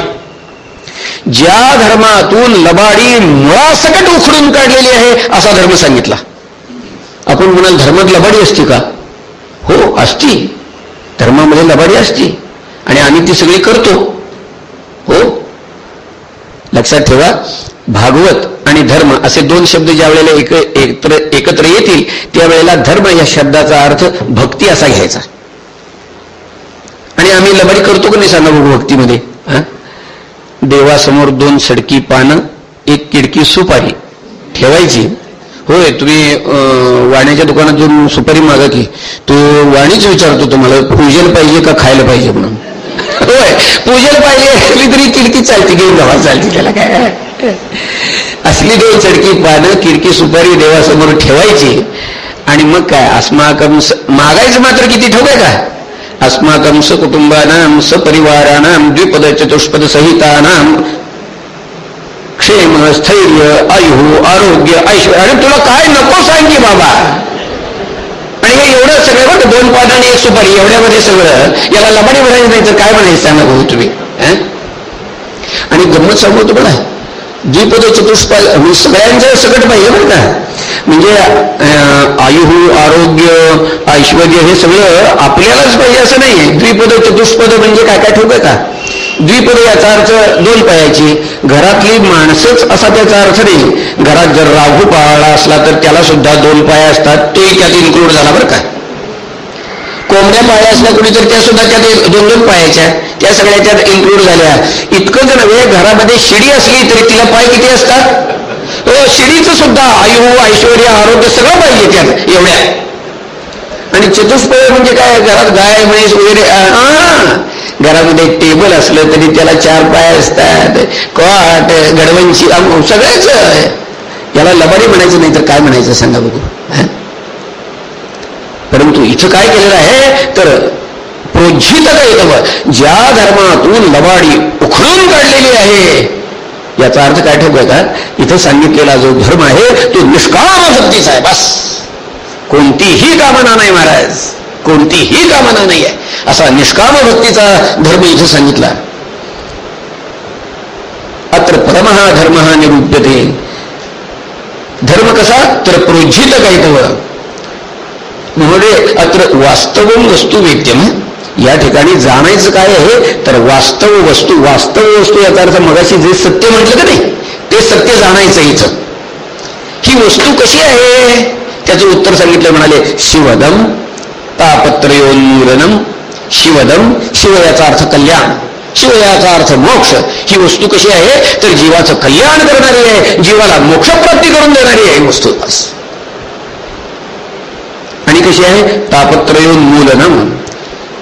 ज्या धर्मातून लबाडी मुळासकट उखडून काढलेली आहे असा धर्म सांगितला. आपण म्हणाल धर्मात लबाडी असते का? हो असती. धर्मामध्ये लबाडी असती. आणि आम्ही ती सगळी करतो. हो लक्षात ठेवा भागवत आणि धर्म असे दोन शब्द ज्या वेळेला एकत्र एकत्र येतील त्यावेळेला धर्म या शब्दाचा अर्थ भक्ती असा घ्यायचा. आणि आम्ही लबाडी करतो का नाही सांगा भक्तीमध्ये? देवासमोर दोन सडकी पानं एक किडकी सुपारी ठेवायची. होय तुम्ही वाण्याच्या दुकानात जाऊन सुपारी मागा की तो वाणीच विचारतो तुम्हाला पूजेला पाहिजे का खायला पाहिजे म्हणून? होय. पूजन पाहिजे असली तरी किडकी चालते घेऊन गावात चालते त्याला. काय असली दोन चडकी पानं किडकी सुपारी देवासमोर ठेवायची. आणि मग काय अस्माकम मागायचं मात्र किती ठेवय का? अस्माकम स कुटुंबानाम सपरिवारानाम द्विपद चतुष्पद सहितानाम क्षेम स्थैर्य आयु आरोग्य ऐश्वर. आणि तुला काय नको सांगी बाबा? हे एवढं सगळं बघ दोन पान आणि एक सुपारी एवढ्यामध्ये सगळं. याला लबाडी म्हणायचं नाही तर काय म्हणायचं सांगा भाऊ तुम्ही आणि गंमत सांगतो बघा द्विपद चतुष्पद म्हणजे सगळ्यांचं सकट पाहिजे बरं का? म्हणजे आयुहू आरोग्य ऐश्वर हे सगळं आपल्यालाच पाहिजे असं नाही. द्विपद चतुष्पद म्हणजे काय काय ठेवू का? द्विपद याचा अर्थ दोन पायाची. घरातली माणसंच असा त्याचा अर्थ नाही. घरात जर राहू पाळला असला तर त्याला सुद्धा दोन पाय असतात. तोही त्यात इन्क्लूड झाला बरं का. कोंबड्या पाळल्या असल्या कुणी तर त्या सुद्धा त्यात दोन दोन पायाच्या. त्या सगळ्या त्यात इन्क्लूड झाल्या. इतकं जर नव्हे घरामध्ये शिडी असली तरी तिला पाय किती असतात? हो शिडीचं सुद्धा आयु ऐश्वर आरोग्य सगळं पाहिजे त्यात एवढ्या. आणि चतुष्पय म्हणजे काय? घरात गाय म्हैस वगैरे घरामध्ये टेबल असलं तरी त्याला चार पाय असतात. कॉट गडवंशी सगळ्याच याला लबाडी म्हणायचं नाही तर काय म्हणायचं सांगा बघू? परंतु इथं काय केलेलं आहे? तर प्रोज्जित येतव ज्या धर्मातून लबाडी उखळून काढलेली आहे याचा अर्थ काय ठेवतोय का इथं सांगितलेला जो धर्म आहे तो निष्काम भक्तीचा आहे. बस. कोणतीही कामना नाही महाराज. कोणतीही कामना नाही आहे असा निष्काम भक्तीचा धर्म इथं सांगितला. अत्र परमहा धर्म हा निरूप्यते. धर्म कसा? तर प्रोज्जित कायतव म्हणजे अत्र वास्तव वस्तू वेद्यम. या ठिकाणी जाणायचं काय आहे? तर वास्तव वस्तू वास्तव वस्तू याचा अर्थ मगाशी जे सत्य म्हटलं का नाही ते सत्य जाणायचं इथं. ही वस्तू कशी आहे? त्याचं उत्तर सांगितलं म्हणाले शिवदम तापत्रयोन्मूलनम शिवदम शिव याचा अर्थ कल्याण. शिव याचा अर्थ मोक्ष. ही वस्तू कशी आहे? तर जीवाचं कल्याण करणारी आहे. जीवाला मोक्षप्राप्ती करून देणारी आहे वस्तू. आणि कशी आहे? तापत्रयोन्मूलनम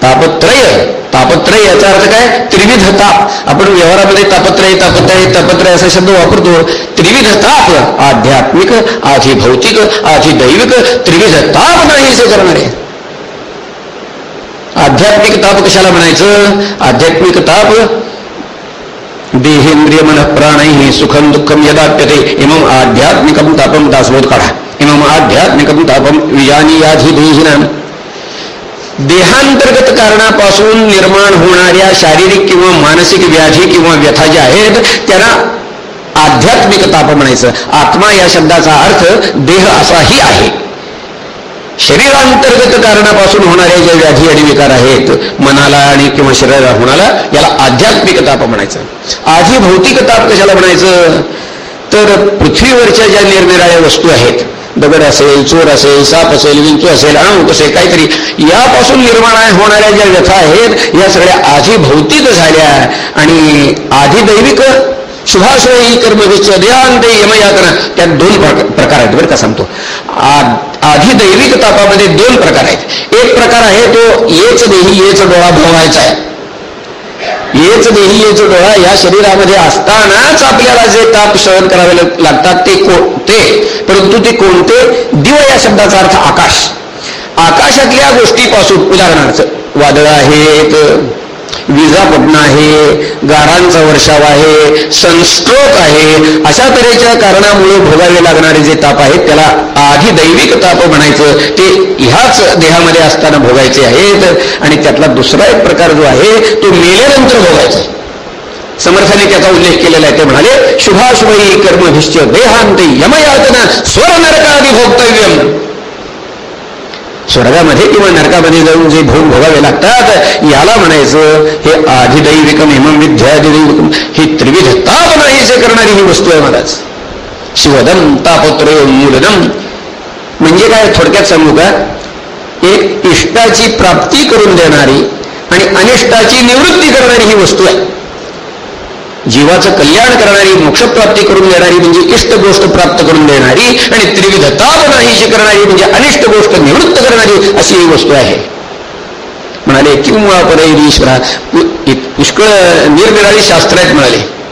तापत्रय तापत्रय याचा अर्थ काय? त्रिविध ताप आपण व्यवहारामध्ये तापत्रय तापत्रय तापत्रय असा शब्द वापरतो. त्रिविध ताप आध्यात्मिक आधी भौतिक आधी दैविक त्रिविध ताप नाही करणारे. आध्यात्मिक ताप कशाला म्हणायचं? आध्यात्मिक ताप देहेंद्रिय मन प्राणही सुखम दुःखम यदाप्यते. इमम आध्यात्मिकम तापम दासबोध काढा. इमम आध्यात्मिकम तापम विजानी याधी देहिनाम देहांतर्गत कारणापासून निर्माण होणाऱ्या शारीरिक किंवा मानसिक व्याधी किंवा व्यथा ज्या आहेत त्यांना आध्यात्मिक ताप म्हणायचं. आत्मा या शब्दाचा अर्थ देह असाही आहे. शरीरांतर्गत कारणापासून होणाऱ्या ज्या व्याधी आणि विकार आहेत मनाला आणि किंवा शरीराला होणारा याला आध्यात्मिक ताप म्हणायचं. आधी भौतिक ताप कशाला म्हणायचं? तर पृथ्वीवरच्या ज्या निरनिराळ्या वस्तू आहेत दगड असेल चोर असेल साप असेल विंचू असेल अणूक असेल काहीतरी यापासून निर्माण होणाऱ्या ज्या व्यथा आहेत या सगळ्या आधी भौतिक झाल्या आणि आधी दैविक शुभाशयी कर्मविच्छ देहांत यमयातना. त्यात दोन प्रकार आहेत बरं का सांगतो. आधी दैविक तापामध्ये दोन प्रकार आहेत. एक प्रकार आहे तो येच देही येच डोळा भोवायचा आहे. येच देही येच डोळा या शरीरामध्ये असतानाच आपल्याला जे ताप सहन करावे लागतात ते कोणते? परंतु ते कोणते? दिव या शब्दाचा अर्थ आकाश. आकाशातल्या गोष्टीपासून उदाहरणार्थ वादळ आहेत विजा पडणं आहे गारांचा वर्षाव आहे सनस्ट्रोक आहे अशा तऱ्हेच्या कारणामुळे भोगावे लागणारे जे ताप आहेत त्याला आधी दैविक ताप म्हणायचं ते ह्याच देहामध्ये असताना भोगायचे आहेत. आणि त्यातला दुसरा एक प्रकार जो आहे तो मेल्यानंतर भोगायचा समर्थाने त्याचा उल्लेख केलेला आहे ते म्हणाले शुभाशुभई कर्मभिष्ट देहांत यमयातना स्वर नरकादी भोक्तव्यम. स्वर्गामध्ये किंवा नरकामध्ये जाऊन जे भोग भोगावे लागतात याला म्हणायचं हे आधिदैविकम हिमम विद्याधिदैविकम ही त्रिविध ताप नाही जे करणारी ही वस्तू आहे महाराज. शिवदम तापत्र मूलदम म्हणजे काय? थोडक्यात सांगू का? एक इष्टाची प्राप्ती करून देणारी आणि अनिष्टाची निवृत्ती करणारी ही वस्तू आहे. जीवाचं कल्याण करणारी मोक्षप्राप्ती करून देणारी म्हणजे इष्ट गोष्ट प्राप्त करून देणारी आणि त्रिविध ताप नाहीशी करणारी म्हणजे अनिष्ट गोष्ट निवृत्त करणारी अशी ही वस्तू आहे. म्हणाले किंवा परैरीश्वरा पुष्कळ निरनिराळी शास्त्र आहेत म्हणाले.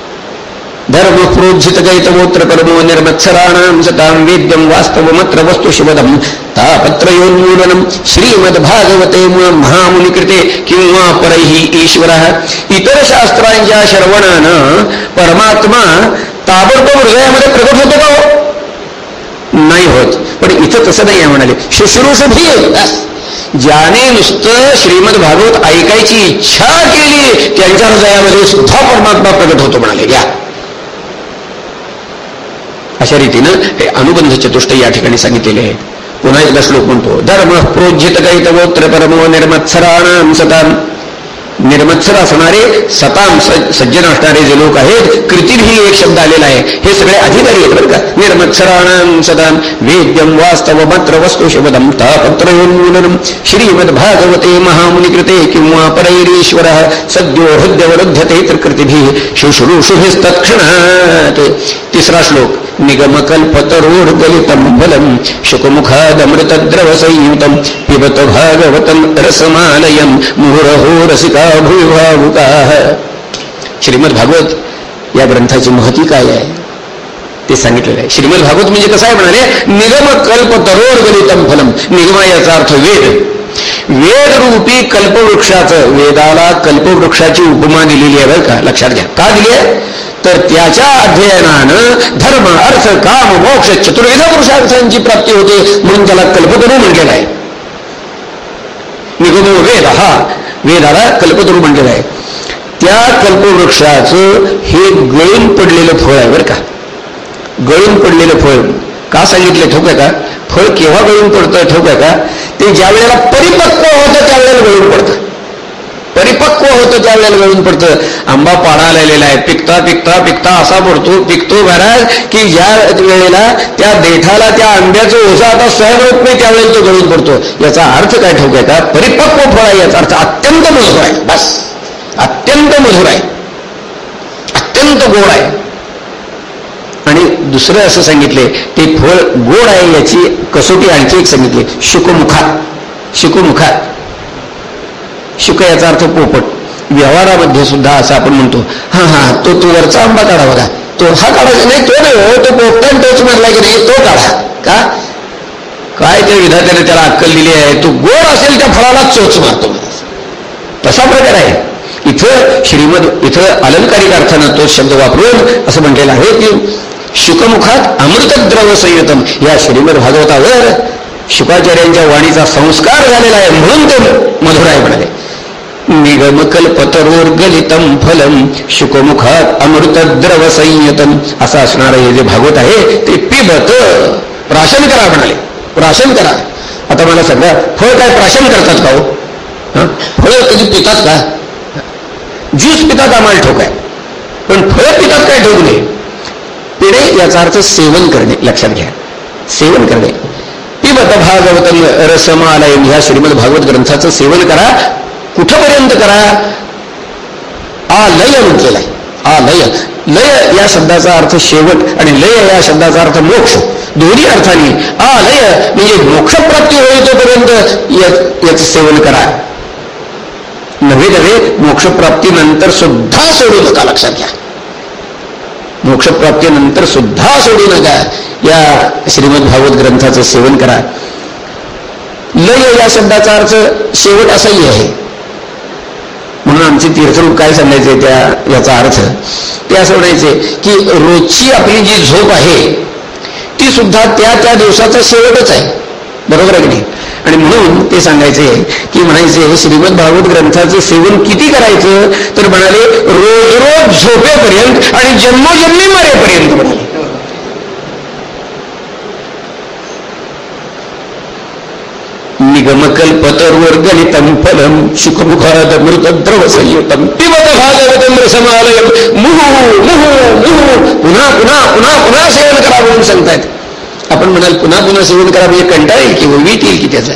धर्म प्रोज्झित गैतमोत्र कर्मो निर्मत्सराणां सतां वेद्यं वास्तवमत्र वस्तु शिवदं तापत्रयोन्मूलनं श्रीमद्भागवते महामुनिकृते किंवा परैः ईश्वरः। इतर शास्त्रांच्या श्रवणानं परमात्मा ताबडतोब हृदयामध्ये प्रकट होतो। का हो? नाही होत पण इथं तसं नाही आहे म्हणाले। शुश्रूषधी ज्याने नुसतं श्रीमद भागवत ऐकायची इच्छा केली त्यांच्या हृदयामध्ये सुद्धा परमात्मा प्रकट होतो म्हणाले. घ्या अशा रीतीनं हे अनुबंध चतुष्ट या ठिकाणी सांगितलेले आहे पुन्हा एकदा श्लोक म्हणतो धर्म प्रोज्जित कैतवोत्र परमो निर्मत्सराणाम सतान निर्मत्सर असणारे सताम सज्जन असणारे जे लोक आहेत कृतीही एक शब्द आलेला आहे. हे सगळे अधिकारी आहेत बरं का. निर्मत्सराणाम सदाम वेद्यम वास्तव मात्र वस्तू शब्दम तापत्रोन्मूलनम श्रीमद भागवते महामुनिकृते किंवा परैरीश्वर सद्यो हृदयवरुध्यते तर कृतीभी शुश्रूषुभिस्तत्क्षणात. तिसरा श्लोक निगमकल्पतरोर्गलितं फलं शुकमुखादमृतद्रवसंयुतं पिबत भागवतं रसमालयं मुहुरहो रसिका भूभावुकाः श्रीमद भागवत या ग्रंथाची महती काय आहे? ते सांगितलेलं आहे. श्रीमद भागवत म्हणजे कसं आहे म्हणाले? निगम कल्प तरोड गणितम फलम निगमा याचा अर्थ वेद. वेदरूपी कल्पवृक्षाचं वेदाला कल्पवृक्षाची उपमा दिलेली आहे बरं का? लक्षात घ्या. का दिली आहे? तर त्याच्या अध्ययनानं धर्म अर्थ काम मोक्ष चतुर्विध पुरुषार्थांची प्राप्ती होते म्हणून त्याला कल्पतरू म्हटलेला आहे. निगमो वेद. हा वेदाला कल्पतरू म्हटलेलं आहे. त्या कल्पवृक्षाचं हे गळून पडलेलं फळ आहे बरं का. गळून पडलेलं फळ. का सांगितलं ठोक आहे का? फळ केव्हा गळून पडतं ठोक आहे का? ते ज्या वेळेला परिपक्व होतं त्यावेळेला गळून पडतं. परिपक्व होतं त्यावेळेला गळून पडतं. आंबा पाडा आलेला आहे. पिकता पिकता पिकता असा पडतो पिकतो महाराज की ज्या वेळेला त्या देठाला त्या आंब्याचं ओझा आता सहन होत नाही त्यावेळेला तो गळून पडतो. याचा अर्थ काय ठोक आहे का? परिपक्व फळ आहे याचा अर्थ अत्यंत मधुर आहे. बस. अत्यंत मधुर आहे. अत्यंत गोड आहे. आणि दुसरं असं सांगितले ते फळ गोड आहे याची कसोटी आणखी एक सांगितली. शुकमुखात शुकमुखात शुक याचा अर्थ पोपट. व्यवहारामध्ये सुद्धा असं आपण म्हणतो हा हा तो तो वरचा आंबा काढा बघा. तो हा काढायचा नाही तो नाही हो तो पोपटान तोच मारला की नाही तो काढा. का? काय त्या विधात्याने त्याला अक्कल दिली आहे? तो गोड असेल त्या फळाला चोच मारतो. तसा प्रकार आहे. इथं श्रीमद इथं अलंकारिक अर्थानं तो शब्द वापरून असं म्हटलेलं आहे की शुकमुखात अमृतद्रव संयुतम. या श्रीमद भागवतावर शुकाचार्यांच्या वाणीचा संस्कार झालेला आहे म्हणून ते मधुर आहे म्हणाले. निगमकल्पतरोर्गलितम फलम शुकमुखात अमृतद्रव संयतम असं असणारं हे जे भागवत आहे ते पिबत. प्राशन करा म्हणाले. प्राशन करा. आता मला सांगा फळ काय प्राशन करतात का हो? फळ कधी पितात का? ज्यूस पितात आम्हाला ठोक आहे. पण फळ पितात काय ठोक नाही? पिणे याचा अर्थ सेवन करणे. लक्षात घ्या. सेवन करणे. पिबत भागवतम रसमालयम. ह्या श्रीमद भागवत ग्रंथाचं सेवन करा. कुठपर्यंत करा? आ लय म्हटलेला आहे आ लय. लय या शब्दाचा अर्थ शेवट आणि लय या शब्दाचा अर्थ मोक्ष. दोन्ही अर्थाने आ लय म्हणजे मोक्षप्राप्ती होईल तोपर्यंत याचं सेवन करा. नव्हे नव्हे मोक्षप्राप्तीनंतर सुद्धा सोडू नका लक्षात घ्या. मोक्षप्राप्तीनंतर सुद्धा सोडू नका. या श्रीमद भागवत ग्रंथाचं सेवन करा. लय या शब्दाचा अर्थ शेवट असाही आहे. आमचे तीर्थरूप काय सांगायचे त्या याचा अर्थ? ते असं म्हणायचे की रोजची आपली जी झोप आहे ती सुद्धा त्या त्या दिवसाचा शेवटच आहे. बरोबर आहे की नाही? आणि म्हणून ते सांगायचे की म्हणायचे श्रीमद भागवत ग्रंथाचं सेवन किती करायचं? तर म्हणाले रोज रोज झोपेपर्यंत आणि जन्मोजन्मी मरेपर्यंत म्हणाले. निगमकल्पतर्वर्गलितं फलं शुकमुखादमृतद्रव संयुतं पिबत भागवतं रसमालयं। मुहु मुहु मुहु। पुन्हा पुन्हा पुन्हा पुन्हा सेवन करा म्हणून सांगतायत. आपण म्हणाल पुन्हा पुन्हा सेवन करा म्हणजे कंटाळ येईल की वीट येईल की त्याचा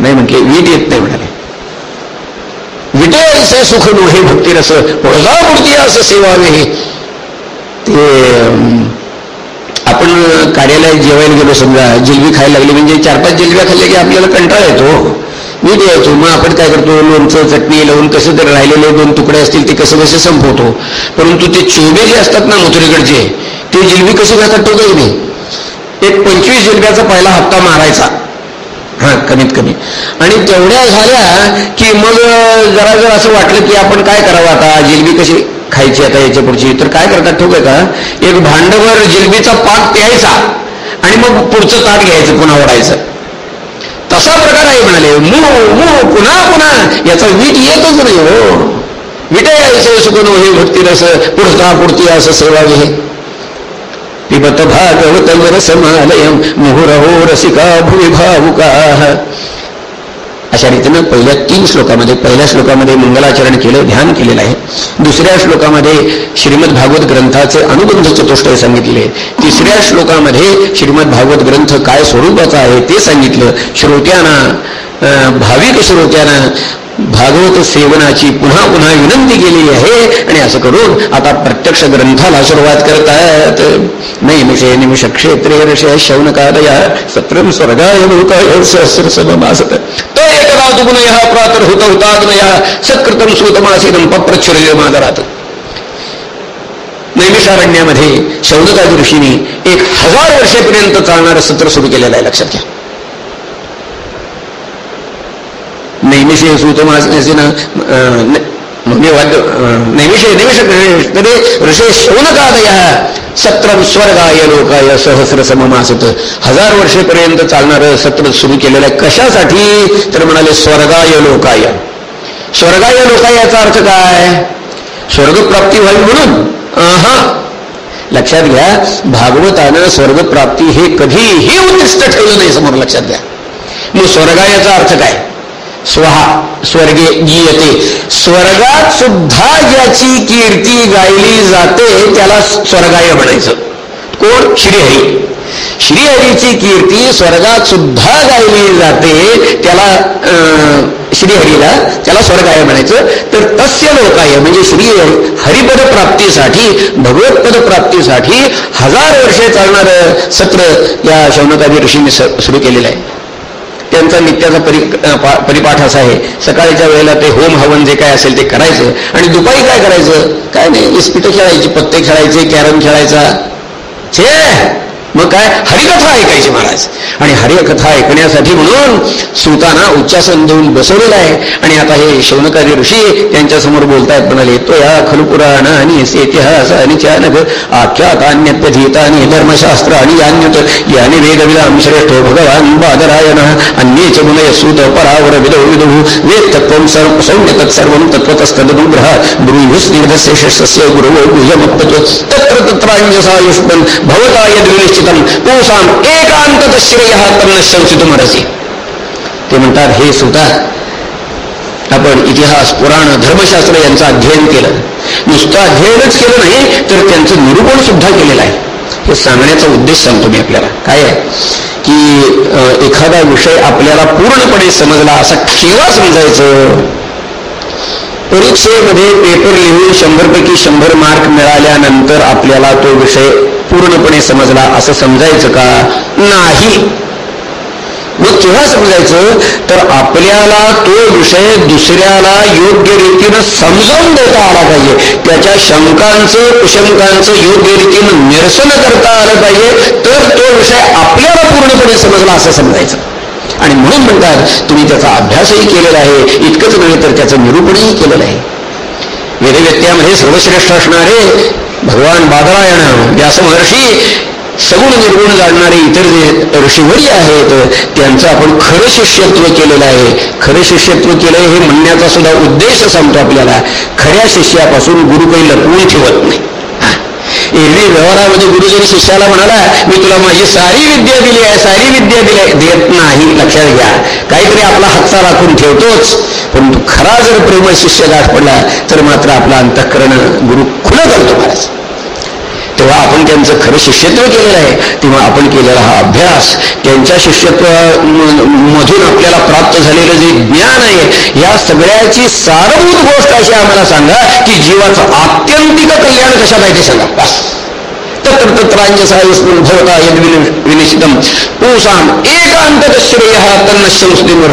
नाही म्हटले वीट येत नाही म्हणाले. विटे असे सुख हे भक्ती रस पुढजा मूर्ती असं सेवावे ते आपण कार्यालयात जेवायला गेलो समजा जिलबी खायला लागली म्हणजे चार पाच जिलब्या खाल्ल्या की आपल्याला कंटाळा येतो. मी द्यायचो मग आपण काय करतो लोणचं चटणी लावून कसं तर राहिलेले दोन तुकडे असतील ते कसं कसे संपवतो. परंतु ते चोबे जे असतात ना मथुरेकडचे ते जिलबी कसे खातात तो काही नाही. एक पंचवीस जिलब्याचा पहिला हप्ता मारायचा. हा कमीत कमी आणि तेवढ्या झाल्या की मग जरा जर असं वाटलं की आपण काय करावं आता जिलबी कशी खायची आता याच्या पुढची. तर काय करतात ठोक आहे का एक भांडवर जिलबीचा पाक प्यायचा आणि मग पुढचं ताट घ्यायचं पुन्हा ओढायचं. तसा प्रकार आहे म्हणाले. मू मू पुन्हा पुन्हा. याचा वीट येतच नाही हो. विटे यायचं सुकून हे भक्ती रस पुढचा पुढती असं सेवा घे पिबत भागवत रसमालयम मुहुरहो रसिका भुवि भावुका अशा रीतीनं पहिल्या तीन श्लोकामध्ये पहिल्या श्लोकामध्ये मंगलाचरण केलं ध्यान केलेलं आहे. दुसऱ्या श्लोकामध्ये श्रीमद भागवत ग्रंथाचे अनुबंध चतुष्टय सांगितले. तिसऱ्या श्लोकामध्ये श्रीमद भागवत ग्रंथ काय स्वरूपाचा आहे ते सांगितलं. श्रोत्यांना भाविक श्रोत्यांना भागवत सेवनाची पुन्हा पुन्हा विनंती केलेली आहे आणि असं करून आता प्रत्यक्ष ग्रंथाला सुरुवात करतात. नैमिषे निमिष क्षेत्रे ऋषे शौनकादया सत्रम स्वर्गाय लोकाय सहस्र सममासत. तो एकदा दुगुण या प्रातर होत हुताग्नया सत्कृतम सुतमासीनम पप्रच्छुर्य मादरात. नैमिषारण्यामध्ये शौनकादी ऋषीने एक हजार वर्षेपर्यंत चालणारं सत्र सुरू केलेलं आहे लक्षात घ्या. नैमिषे सूतमासनेन नैमिषे निमिष तरी ऋषे शौनकादय सत्रम स्वर्गाय लोकाय सहस्र सममासत हजार वर्षेपर्यंत चालणारं सत्र सुरू केलेलं आहे. कशासाठी? तर म्हणाले स्वर्गाय लोकाय. स्वर्गाय लोकाय याचा अर्थ काय? स्वर्गप्राप्ती व्हावी म्हणून. हा लक्षात घ्या भागवतानं स्वर्गप्राप्ती हे कधीही उद्दिष्ट ठेवलं नाही समोर लक्षात घ्या. मग स्वर्गायाचा अर्थ काय? स्वहा स्वर्गे गीयते स्वर्गात सुद्धा ज्याची कीर्ती गायली जाते त्याला स्वर्गाय म्हणायचं. कोण? श्रीहरी. श्रीहरीची कीर्ती स्वर्गात सुद्धा गायली जाते त्याला श्रीहरीला त्याला स्वर्गाय म्हणायचं. तर तस्य लोकाय म्हणजे श्री हरिपद प्राप्तीसाठी भगवतपद प्राप्तीसाठी हजार वर्षे चालणारं सत्र या शौनकाजी ऋषीने सुरू केलेलं आहे. त्यांचा नित्याचा परि परिपाठ असा आहे. सकाळच्या वेळेला ते होम हवन जे काय असेल ते करायचं. आणि दुपारी काय करायचं? काय नाही इस्पिटं खेळायची पत्ते खेळायचे कॅरम खेळायचा. छे! मग काय? हरिकथा ऐकायची महाराज. आणि हरिकथा ऐकण्यासाठी म्हणून सुताना उच्चासन देऊन बसवलेला आहे. आणि आता हे शौनकारी ऋषी त्यांच्यासमोर बोलतायत म्हणाले तो या खलु पुराण आणि इतिहास आणि चानक आख्यात अन्यप्यधीत आणि धर्मशास्त्र आणि अन्यत याने वेदविदाम श्रेष्ठ भगवान बादरायण च मुनय सुत परावर विदो विदु वेद तत्व सर्व सौम्य तत्सर्व तत्वतस्तदनुग्रह ब्रूयुस्निर्धस्य शिष्यस्य गुरुवो गुह्यमप्तत्व तत्र तत्रायुषायुष्मन् भवता यद्विनिश्चित पूसाम एकांत श्रेय तन्न शंसितुमरसी ते म्हणतात हे सुद्धा आपण इतिहास पुराण धर्मशास्त्र यांचं अध्ययन केलं. नुसतं अध्ययनच केलं नाही तर त्यांचं निरूपण सुद्धा केलेलं आहे. हे सांगण्याचा उद्देश सांगतो मी आपल्याला. काय आहे? की एखादा विषय आपल्याला पूर्णपणे समजला असा केव्हा समजायचं. परीक्षेमध्ये पेपर लिहून शंभरपैकी शंभर मार्क मिळाल्यानंतर आपल्याला तो विषय पूर्णपणे समजला. असं समजायचं का? नाही. मग केव्हा समजायचं तर आपल्याला तो विषय दुसऱ्याला योग्य रीतीनं समजावून देता आला पाहिजे. त्याच्या शंकांचं कुशंकांचं योग्य रीतीनं निरसन करता आलं पाहिजे. तर तो विषय आपल्याला पूर्णपणे समजला असं समजायचं. आणि म्हणून म्हणतात तुम्ही त्याचा अभ्यासही केलेला आहे. इतकंच नव्हे तर त्याचं निरूपणही केलेलं आहे. वेदव्यत्यामध्ये सर्वश्रेष्ठ असणारे भगवान बादरायण व्यास महर्षी सगुण निर्गुण जाणणारे इतर जे ऋषीवरी आहेत त्यांचं आपण खरं शिष्यत्व केलेलं आहे. खरं शिष्यत्व केलं हे म्हणण्याचा सुद्धा उद्देश सांगतो आपल्याला. खऱ्या शिष्यापासून गुरु काही लपवून ठेवत नाही. एरवी व्यवहारामध्ये गुरुजन शिष्याला म्हणाला मी तुला माझी सारी विद्या दिली आहे सारी विद्या दिली देत नाही. लक्षात घ्या. काहीतरी आपला हत्ता राखून ठेवतोच. परंतु खरा जर प्रेम शिष्य गाठ पडला तर मात्र आपला अंतःकरण गुरु खुलं करतो महाराज. तेव्हा आपण त्यांचं खरं शिष्यत्व केलेलं आहे. तेव्हा आपण केलेला हा अभ्यास त्यांच्या शिष्यत्व मधून आपल्याला प्राप्त झालेलं जे ज्ञान आहे या सगळ्याची सारभूत गोष्ट अशी आम्हाला सांगा की जीवाचं आत्यंतिक कल्याण कशा पाहिजे सांगा. बस. तत्र तत्रांजसायुष्मन भवता यद विनिश्चितम पुसाम एकांत श्रेय तन्न संस्थेवर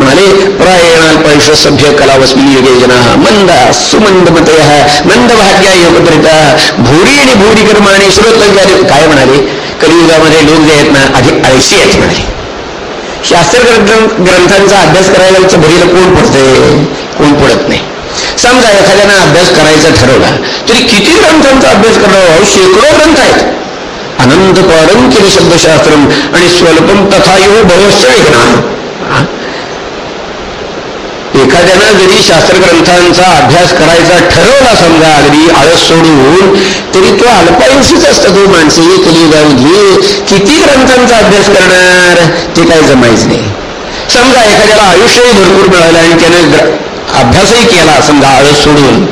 म्हणाले प्रायणाल्पैष सभ्य कलावस्मी युगे जना मंदा सुमंद मतय मंद भाग्या योगद्रिता भूरी आणि भूरी कर्म आणि श्रोतव्यादी काय म्हणाले? कलियुगामध्ये लोक जे आहेत ना अधिक आळशी आहेत म्हणाले. शास्त्र ग्रंथांचा अभ्यास करायला भरीला कोण पडते कोण पडत नाही. समजा एखाद्यानं अभ्यास करायचा ठरवला तरी किती ग्रंथांचा अभ्यास करावा? शेकडो ग्रंथ आहेत. अनंत पारम केले शब्दशास्त्र आणि स्वल्पम तथा यो बहुश्च एखाद्यानं जरी शास्त्रग्रंथांचा अभ्यास करायचा ठरवला समजा अगदी आळस सोडून तरी तो अल्पायुषीच असतो तो माणसे. कलियुगामध्ये किती ग्रंथांचा अभ्यास करणार? ते काही जमायच नाही. समजा एखाद्याला आयुष्यही भरपूर मिळालं आणि त्याने अभ्यासही केला समजा आळस सोडून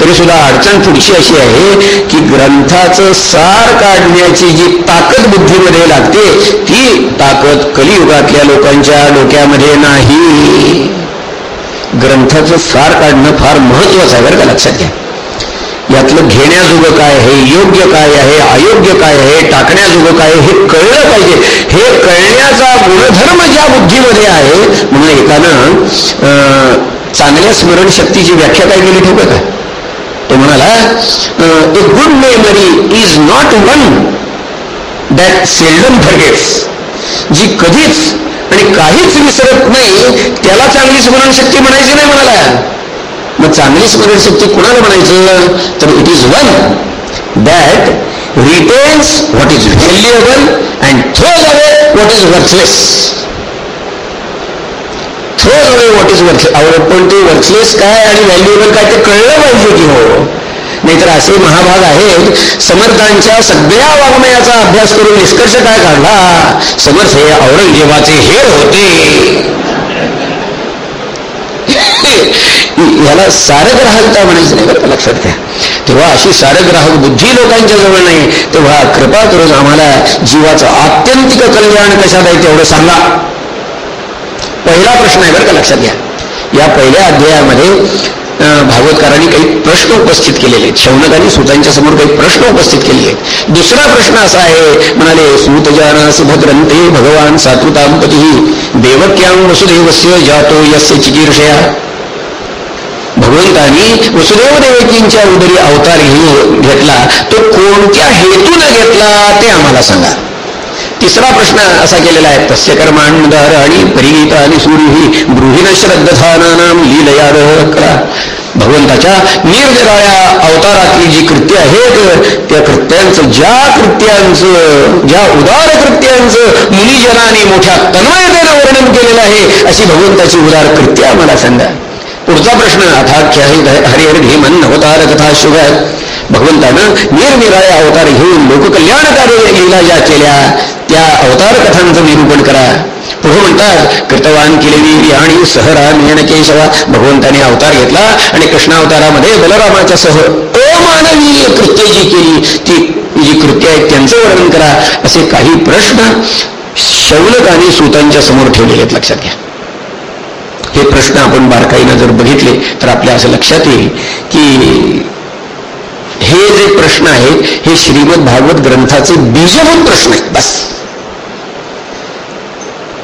तरी सुद्धा अडचण पुढची अशी आहे की ग्रंथाचं सार काढण्याची जी ताकद बुद्धीमध्ये लागते ती ताकद कलियुगातल्या लोकांच्या डोक्यामध्ये नाही. ग्रंथाचं सार काढणं फार महत्वाचं आहे बरं का लक्षात घ्या. यातलं घेण्याजोगं काय आहे योग्य काय आहे अयोग्य काय आहे टाकण्याजोगं काय हे कळलं पाहिजे. हे कळण्याचा गुणधर्म ज्या बुद्धीमध्ये आहे म्हणून एकानं चांगल्या स्मरणशक्तीची व्याख्या काय केली ठेवू का? तो म्हणाला a good memory is not one that seldom forgets जी कधीच आणि काहीच विसरत नाही त्याला चांगली स्मरणशक्ती म्हणायची नाही म्हणाला मग चांगली स्मरणशक्ती कुणाला म्हणायचं? तर it is one that retains what is valuable and throws away what is worthless throws away what is worth पण ते वर्थलेस काय आणि व्हॅल्युएबल काय ते कळलं पाहिजे की हो. नाहीतर असे महाभाग आहेत. समर्थांच्या सगळ्या वाङ्मयाचा अभ्यास करून निष्कर्ष काय काढला? समर्थ हे औरंगजेबाचे हेर होते. याला सारग्राहकता म्हणायचं नाही बरं लक्षात घ्या. तेव्हा अशी सारग्राहक बुद्धी लोकांच्या जवळ नाही. तेव्हा कृपा करून आम्हाला जीवाचं आत्यंतिक कल्याण कशात आहे तेवढं सांगा. पहिला प्रश्न आहे बरं का लक्षात घ्या. या पहिल्या अध्यायामध्ये भागवतकारांनी काही प्रश्न उपस्थित केलेले आहेत. शौनकांनी सुतांच्या समोर काही प्रश्न उपस्थित केले आहेत. दुसरा प्रश्न असा आहे म्हणाले सुतजाना सुभद्रंते भगवान सातुतांपती देवक्यां वसुदेवस्य जातो यस्य चिकीर्षया. भगवंतानी वसुदेव देवकींच्या उदरी अवतार घेऊन घेतला. तो कोणत्या हेतून घेतला ते आम्हाला सांगा. तिसरा प्रश्न असा केलेला आहे तस्य कर्मांडदार आणि परिगीत आणि सूर्य गृहिण श्रद्धानाम लीलया करा. भगवंताच्या निरनिराळ्या अवतारातली जी कृत्य आहेत त्या कृत्यांचं ज्या कृत्यांचं ज्या उदार कृत्यांचं मुनिजनाने मोठ्या तन्मयतेनं वर्णन केलेलं आहे अशी भगवंताची उदार कृत्य आम्हाला सांगा. पुढचा प्रश्न अथाख्य हरिहर भीमन अवतार कथा शुभ भगवंतानं निरनिराळे अवतार घेऊन लोककल्याणकारी लिहिला ज्या केल्या त्या अवतार कथांचं निरूपण करा. पुढे म्हणतात कृतवान केलेली आणि सहराम केशवा. भगवंताने अवतार घेतला आणि कृष्णावतारामध्ये बलरामाच्या सह अमानवीय कृत्य जी केली ती जी कृत्य आहेत त्यांचं वर्णन करा. असे काही प्रश्न शौलक आणि सूतांच्या समोर ठेवलेले आहेत. लक्षात घ्या. हे प्रश्न आपण बारकाईनं जर बघितले तर आपल्या असं लक्षात येईल की हे जे प्रश्न आहेत हे श्रीमद भागवत ग्रंथाचे बीजभूत प्रश्न आहेत बस.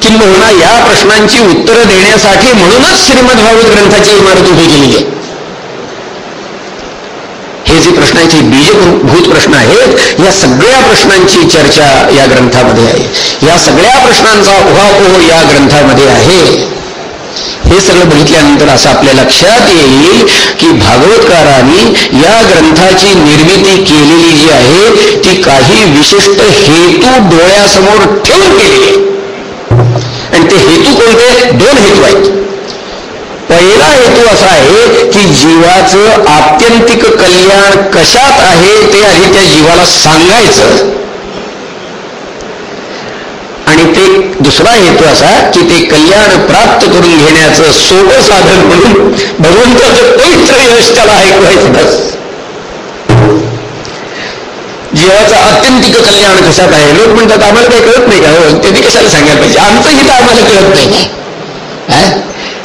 किंबहुना या प्रश्नांची उत्तरं देण्यासाठी म्हणूनच श्रीमद भागवत ग्रंथाची इमारत उभी केली आहे. हे जे प्रश्न आहेत हे बीजभूत प्रश्न आहेत या सगळ्या प्रश्नांची चर्चा या ग्रंथामध्ये आहे. या सगळ्या प्रश्नांचा उहापोह या ग्रंथामध्ये आहे. हे सगळं बघितल्यानंतर असं आपल्या लक्षात येईल की भागवतकारांनी या ग्रंथाची निर्मिती केलेली जी आहे ती काही विशिष्ट हेतू डोळ्यासमोर ठेवून केलेली आणि ते हेतू कोणते? दोन हेतू आहेत. पहिला हेतू असा आहे की जीवाचं आत्यंतिक कल्याण कशात आहे ते आधी त्या जीवाला सांगायचं. एक दुसरा हेतू असा की ते कल्याण प्राप्त करून घेण्याचं सोपं साधन म्हणून भगवंताचं पवित्र यश त्याला ऐकवायचं बस जीवाचं आत्यंतिक कल्याण कशात आहे? लोक म्हणतात आम्हाला काही कळत नाही का हो? त्यांनी कशाला सांगायला पाहिजे? आमचं हित आम्हाला कळत नाही.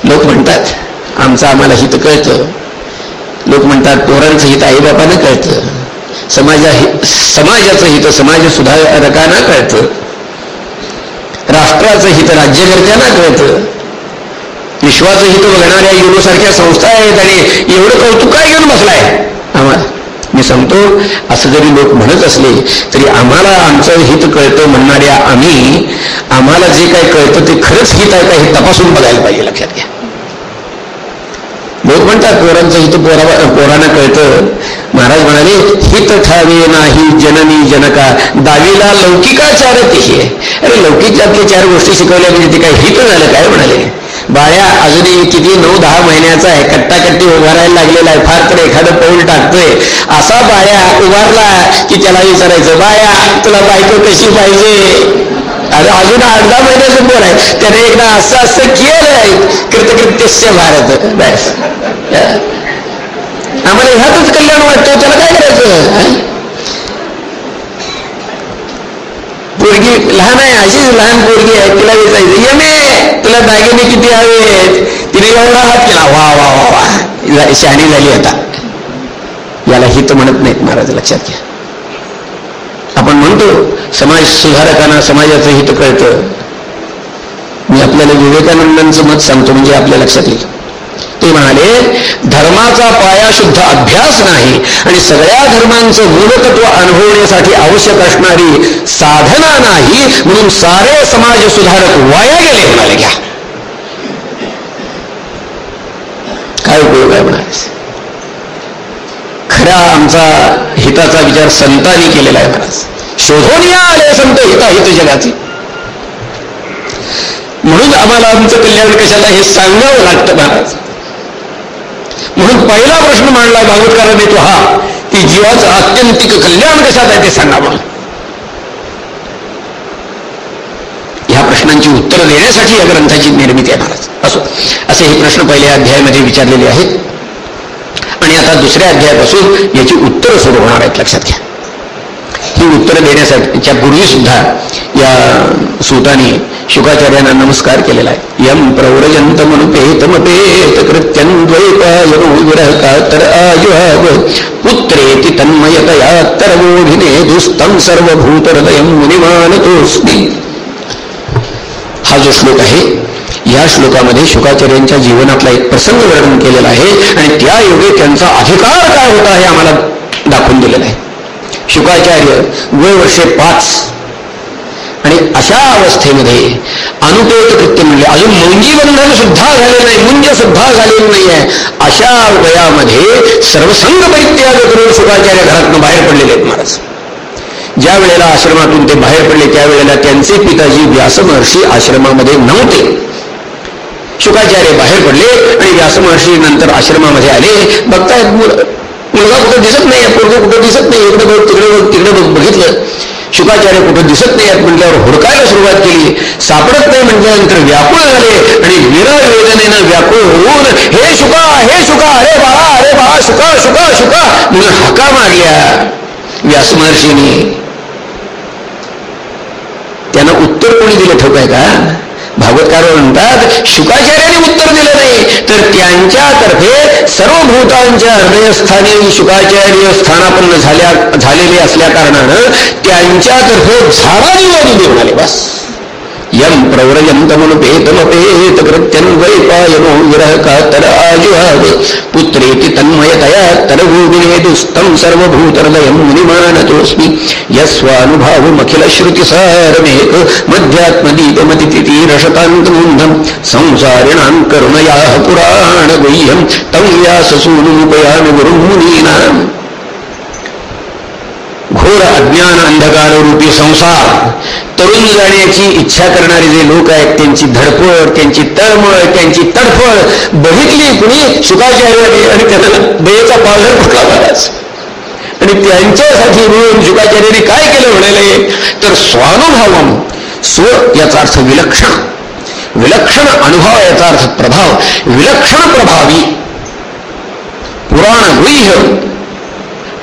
लोक म्हणतात आमचं आम्हाला हित कळतं. लोक म्हणतात पोरांचं हित आईबापानं कळतं. समाजा समाजाचं हित समाज सुधारकांना कळतं. राष्ट्राचं हित राज्यकर्त्यांना कळतं. विश्वाचं हित बघणाऱ्या युरोसारख्या संस्था आहेत आणि एवढं कौतुक काय घेऊन बसलाय? आम्हाला. मी सांगतो असं जरी लोक म्हणत असले तरी आम्हाला आमचं हित कळतं म्हणणाऱ्या आम्ही आम्हाला जे काय कळतं ते खरंच हित आहे का हे तपासून बघायला पाहिजे लक्षात घ्या. म्हणतात पोरांचं हित पोरा पोरांना कळतं. महाराज म्हणाले हित ठावे नाही जननी जनका दावीला लौकिकाचार आहे अरे लौकिकातले चार गोष्टी शिकवल्या म्हणजे ते काय हित झालं काय म्हणाले? बाळ्या अजूनही किती नऊ दहा महिन्याचा आहे कट्टाकट्टी उभारायला लागलेला आहे फार तर एखादं पाऊल टाकतोय. असा बाळ्या उभारला की त्याला विचारायचं बाया तुला बायको कशी पाहिजे? अजून आठ दहा महिन्याचं बोल आहे. त्याने एकदा असं असं केलं कृतकृत्यस्य भारत. बॅस. आम्हाला ह्यातच कल्याण वाटतं त्याला काय करायचं? पोरगी लहान आहे अशीच लहान पोरगी आहे तिला विचारायचं ये मे तुला दागिने किती हवेत? तिने एवढा हात केला वा वा वा वा. शहाणी झाली आता. याला हित म्हणत नाहीत महाराज लक्षात घ्या. आपण म्हणतो समाज सुधारकांना समाजाचं हित कळतं. मी आपल्याला विवेकानंदांचं मत सांगतो म्हणजे आपल्या लक्षात येईल. ते म्हणाले धर्माचा पाया शुद्ध अभ्यास नाही आणि सगळ्या धर्मांचं मूलतत्व अनुभवण्यासाठी आवश्यक असणारी साधना नाही म्हणून सारे समाज सुधारक वाया गेले म्हणाले घ्या काय उपयोग आहे म्हणाले खऱ्या आमचा हिताचा विचार संतांनी केलेला आहे महाराज शोधून या आले संत हिता हित जगाचे. म्हणून आम्हाला आमचं कल्याण कशाला हे सांगावं लागतं महाराज म्हणून पहिला प्रश्न मांडला भागवतकाराने तो हा की जीवाचं आत्यंतिक कल्याण कशात आहे ते सांगा म्हणून ह्या प्रश्नांची उत्तरं देण्यासाठी या ग्रंथाची निर्मिती आहे महाराज. असो असे हे प्रश्न पहिल्या अध्यायामध्ये विचारलेले आहेत. आणि आता दुसऱ्या अध्यायापासून याची उत्तरं सुरू होणार आहेत लक्षात घ्या. ही उत्तरं देण्यासाठीच्या पूर्वी सुद्धा या सूताने शुकाचार्यांना नमस्कार केलेला आहे. यम प्रव्रजंत मनुपेतमपेत कृत्यन्वैपायनोविरह तर आयुहाव. पुत्रेति तन्मयतया तरवोभिने दुस्तं सर्वभूतहृदयं मुनिमानतोस्मि हा जो श्लोक आहे या श्लोकामध्ये शुकाचार्यांच्या जीवनातला एक प्रसंग वर्णन केलेला आहे आणि त्या योगे त्यांचा अधिकार काय होता हे आम्हाला दाखवून दिलेला आहे. शुकाचार्य वय वर्षे पाच आणि अशा अवस्थेमध्ये अनुपेत कृत्य म्हणले अजून मुंजीबंधन सुद्धा झाले नाही मुंज सुद्धा झालेलं नाही आहे अशा वयामध्ये सर्वसंग परित्याग करून शुकाचार्य घरातून बाहेर पडलेले आहेत महाराज. ज्या वेळेला आश्रमातून ते बाहेर पडले त्यावेळेला त्यांचे पिताजी व्यासमहर्षी आश्रमामध्ये नव्हते. शुकाचार्य बाहेर पडले आणि व्यासमहर्षी नंतर आश्रमामध्ये आले. बघतायत मुलगा कुठं दिसत नाही पोरग कुठं दिसत नाही इकडे बघ तिकडे बघ तिकडे बघ बघितलं. शुकाचार्य कुठं दिसत नाही आहेत म्हटल्यावर हुडकायला सुरुवात केली. सापडत नाही म्हटल्यानंतर व्याकुळ झाले आणि विरळ वेदनेनं व्याकुळ होऊन हे शुका हे शुका अरे बाळा अरे बाळा शुका शुका शुका. म्हणून हका मारल्या. व्यासमहर्षीने त्यांना उत्तर कोणी दिलं ठोक आहे का? भागवतकार म्हणतात शुकाचार्याने उत्तर दिलं नाही. तर त्यांच्यातर्फे सर्व भूतांच्या हृदयस्थानी शुकाचार्य स्थानापन्न झाल्या झालेले असल्या कारणानं त्यांच्यातर्फे झाडा निवडून देऊन आले बस. यम प्रव्रजन्तमनुपेतमपेत कृत्यन्वैपायनो विरह कातर आजुहाव पुत्रेति तन्मयतया तरभूमिनेदुस्तं सर्वभूतहृदयं मुनिमानतोऽस्मि। यस्वानुभावमखिलश्रुतिसारमेक मध्यात्मदीपमतितीरशतान्तमुन्धं संसारिणां करुणयाः पुराणगुह्यं। तं व्याससूनुमुपयामि गुरुं मुनीनाम्। घोर अज्ञान अंधकार रूपी संसार. तरुण जाण्याची इच्छा करणारे जे लोक आहेत त्यांची धडपड त्यांची तळमळ त्यांची तडफड बघितली कुणी? शुकाचार्याने आणि त्यांना दयेचा पालर फुटला आणि त्यांच्यासाठी मिळून शुकाचार्याने काय केलं म्हणाले? तर स्वानुभवम. स्व याचा अर्थ विलक्षण. विलक्षण अनुभव याचा अर्थ प्रभाव. विलक्षण प्रभावी. पुराण गुह्य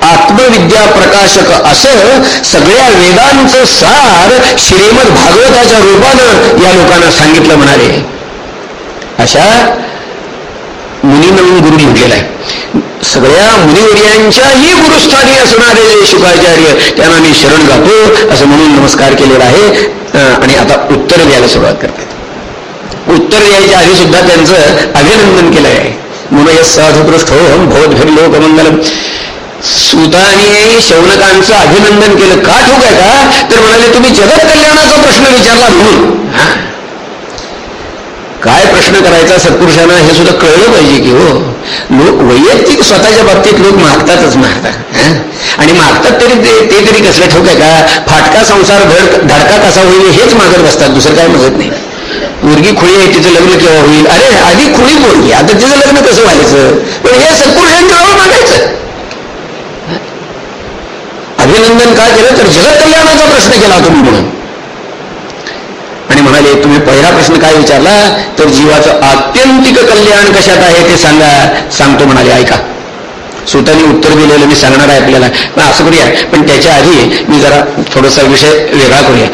आत्मविद्या प्रकाशक असं सगळ्या वेदांचं सार श्रीमद भागवताच्या रूपानं या लोकांना सांगितलं म्हणाले. अशा मुनीनं गुरु म्हटलेला आहे. सगळ्या मुनिवर्यांच्याही गुरुस्थानी असणारे जे शुकाचार्य त्यांना मी शरण जातो असं म्हणून नमस्कार केलेला आहे आणि आता उत्तर द्यायला सुरुवात करतात उत्तर द्यायच्या आधी सुद्धा त्यांचं अभिनंदन केलं आहे म्हणून साधुपृष्ठ भोध लोकमंगलम सुताने शौनकांचं अभिनंदन केलं. का ठोक आहे का? तर म्हणाले तुम्ही जगत कल्याणाचा प्रश्न विचारला म्हणून. काय प्रश्न करायचा सत्पुरुषांना? हे सुद्धा कळलं पाहिजे की हो. लोक वैयक्तिक स्वतःच्या बाबतीत लोक मागतातच मागतात. आणि मागतात तरी ते तरी कसलं ठोक आहे का? फाटका संसार धड धडका कसा होईल हेच मागत बसतात. दुसरं काय मागत नाही. मुलगी खुळी आहे तिचं लग्न केव्हा होईल? अरे आधी खुळी बोलली आता तिचं लग्न कसं व्हायचं? पण हे सत्पुरुषांच्या मागायचं. अभिनंदन का केलं? तर जगत कल्याणाचा प्रश्न केला तुम्ही म्हणून. आणि म्हणाले तुम्ही पहिला प्रश्न काय विचारला? तर जीवाचं आत्यंतिक कल्याण कशात आहे ते सांगा. सांगतो म्हणाले ऐका. स्वतःने उत्तर दिलेलं मी सांगणार आहे आपल्याला. पण असं करूया. पण त्याच्या आधी मी जरा थोडासा विषय वेगळा करूया.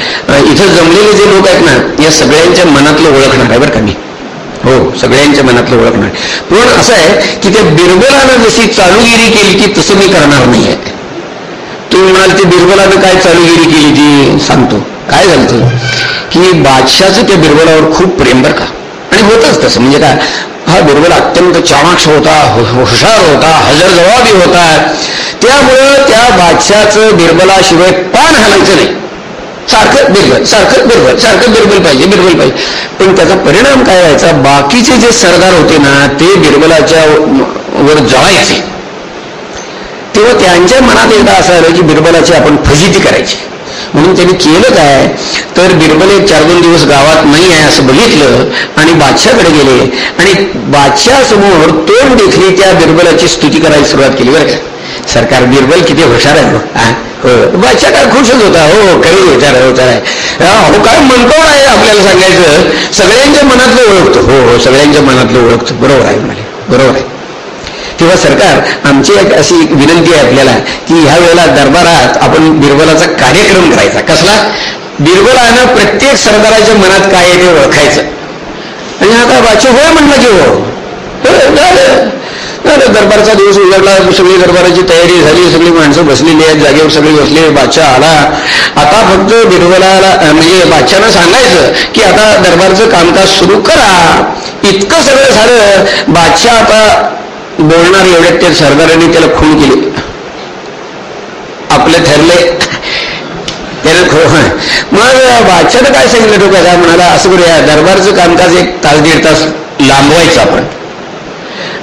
इथं जमलेले जे लोक आहेत ना या सगळ्यांच्या मनातलं ओळखणार आहे बरं का मी. हो सगळ्यांच्या मनातलं ओळखणार. पण असं आहे की त्या बिरबलानं जशी चालूगिरी केली की तसं मी करणार नाही आहे तुम्ही म्हणाल ते बिरबलानं काय चालूगिरी केली ती? सांगतो. काय झालं की बादशाचं त्या बिरबलावर खूप प्रेम बरं का? आणि होतच तसं. म्हणजे काय? हा बिरबल अत्यंत चाणाक्ष होता हुशार होता हजर जबाबी होता. त्यामुळं त्या बादशाचं बिरबलाशिवाय पान हालायचं नाही. सारखं बिरबल सारखं बिरबल सारखं बिरबल पाहिजे बिरबल पाहिजे. पण त्याचा परिणाम काय व्हायचा? बाकीचे जे सरदार होते ना ते बिरबलाच्या वर जळायचे. तेव्हा त्यांच्या मनात एकदा असं आलं की बिरबलाची आपण फजिती करायची. म्हणून त्यांनी केलं काय? तर बिरबल एक चार दोन दिवस गावात नाही आहे असं बघितलं आणि बादशाकडे गेले. आणि बादशाह समोर तोंड देखील त्या बिरबलाची स्तुती करायला सुरुवात केली बरं का. सरकार बिरबल किती हुशार आहे हो? बादशाह काय खुशच होता. हो, हो खरी हुशार विचार हुशार आहे. हो काय म्हणतो आहे आपल्याला सांगायचं. सगळ्यांच्या मनातलं ओळखतो. हो हो सगळ्यांच्या मनातलं ओळखतो. बरोबर आहे म्हणाले. बरोबर आहे. तेव्हा सरकार आमची एक अशी विनंती आहे आपल्याला की ह्या वेळेला दरबारात आपण बिरबलाचा कार्यक्रम करायचा. कसला? बिरबलानं प्रत्येक सरदाराच्या मनात काय आहे ते ओळखायचं. आणि आता वाचू होय म्हणलं की हो. दरबारचा दिवस उजाडला सगळी दरबाराची तयारी झाली सगळी माणसं बसलेली आहेत जागेवर सगळी बसले बादशाह आला. आता फक्त बिरबलाला म्हणजे बादशाहनं सांगायचं की आता दरबारचं कामकाज सुरू करा. इतकं सगळं झालं बादशाह आता बोलणार एवढ्यात ते सरदारांनी त्याला खून केली. आपले ठरले. त्याने खो मग बादशानं काय सांगितलं तो कसा म्हणाला असं करूया दरबारचं कामकाज एक तास दीड तास लांबवायचं आपण.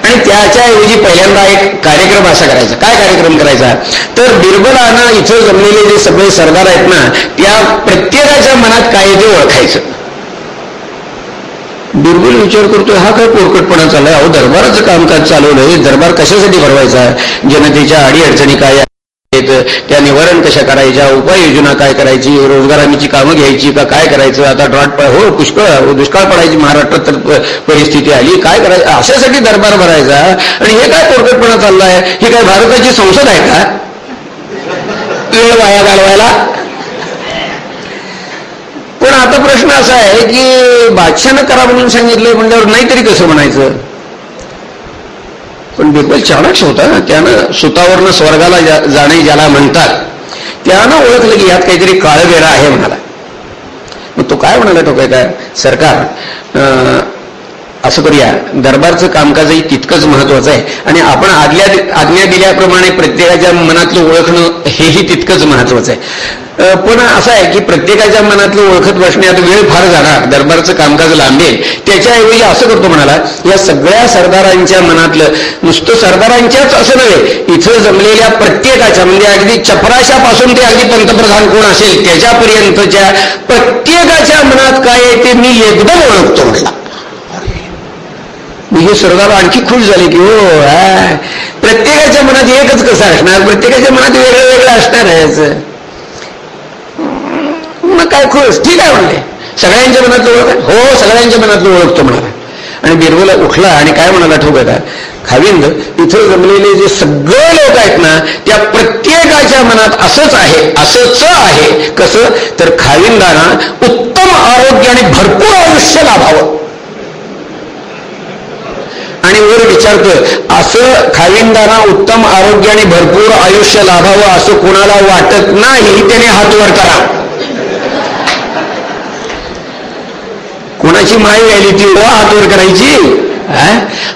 आणि त्याच्याऐवजी पहिल्यांदा एक कार्यक्रम असा करायचा. काय कार्यक्रम करायचा? तर बिरबलानं इथं जमलेले जे सगळे सरदार आहेत ना त्या प्रत्येकाच्या मनात काय ते ओळखायचं. दुर्बीण विचार करतोय हा काय पोरकटपणा चाललाय? अहो दरबाराचं कामकाज चालवलंय दरबार कशासाठी भरवायचा आहे? जनतेच्या अडीअडचणी काय आहेत? त्या निवारण कशा करायच्या? उपाययोजना काय करायची? रोजगारांची कामं घ्यायची का काय करायचं? आता ड्रॉट हो पुष्कळ दुष्काळ पडायची महाराष्ट्रात तर परिस्थिती आली. काय करायचं अशासाठी दरबार भरायचा? आणि हे काय पोरकटपणा चाललाय? ही काय भारताची संसद आहे का? वेळ वाया घालवायला? आता प्रश्न असा आहे की बादशानं करा म्हणून सांगितलंय म्हणल्यावर नाहीतरी कसं म्हणायचं? पण बिलकुल चाणक्य होता ना. त्यानं सुतावरनं स्वर्गाला जा जाणे ज्याला म्हणतात त्यानं ओळखलं की यात काहीतरी काळवेरा आहे म्हणाला. मग तो काय म्हणाला? तो काय काय? सरकार असं करूया. दरबारचं कामकाजही तितकंच महत्वाचं आहे. आणि आपण आदल्या आज्ञा दिल्याप्रमाणे प्रत्येकाच्या मनातलं ओळखणं हेही तितकंच महत्वाचं आहे. पण असं आहे की प्रत्येकाच्या मनातलं ओळखत बसण्यात वेळ फार जाणार. दरबारचं कामकाज लांबेल. त्याच्याऐवजी असं करतो म्हणाला या सगळ्या सरदारांच्या मनातलं नुसतं सरदारांच्याच असं नव्हे इथं जमलेल्या प्रत्येकाच्या म्हणजे अगदी चपराशापासून ते अगदी पंतप्रधान कोण असेल त्याच्यापर्यंतच्या प्रत्येकाच्या मनात काय आहे ते मी एकदम ओळखतो म्हटला. म्हणजे स्वर्गाला आणखी खुश झाले की हो प्रत्येकाच्या मनात एकच कसं असणार? प्रत्येकाच्या मनात वेगळं वेगळं असणार आहे मग काय खुश? ठीक आहे म्हणले सगळ्यांच्या मनातलं ओळख हो सगळ्यांच्या मनातलं ओळखतो म्हणाला. आणि बिरबला उठला आणि काय म्हणाला ठोक का खाविंद इथं जमलेले जे सगळे लोक आहेत ना त्या प्रत्येकाच्या मनात असंच आहे असंच आहे. कसं? तर खाविंदाना उत्तम आरोग्य आणि भरपूर आयुष्य लाभावं. आणि वर विचारतोय असं खाविंदाना उत्तम आरोग्य आणि भरपूर आयुष्य लाभावं असं कोणाला वाटत नाही त्याने हातवर करा. कोणाची माय आली ती व हात वर करायची?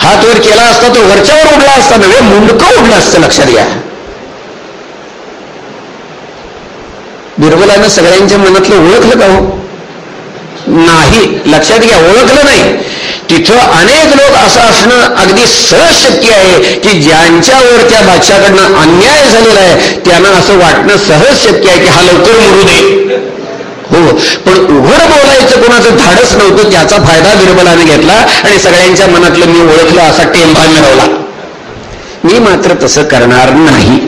हात वर केला असता तो वरच्यावर उडला असता नव्हे मुंडकं उडलं असतं लक्षात घ्या. बिरबलानं सगळ्यांच्या मनातलं ओळखलं का हो? नाही. लक्षात घ्या ओळखलं नाही. तिथं अनेक लोक असं असणं अगदी सहज शक्य आहे की ज्यांच्यावर त्या बादशाकडनं अन्याय झालेला आहे त्यांना असं वाटणं सहज शक्य आहे की हा लवकर मरू दे. हो पण उघड बोलायचं कोणाचं धाडस नव्हतं त्याचा फायदा बिरबलाने घेतला आणि सगळ्यांच्या मनातलं मी ओळखलं असा टेंबा मिळवला. मी मात्र तसं करणार नाही.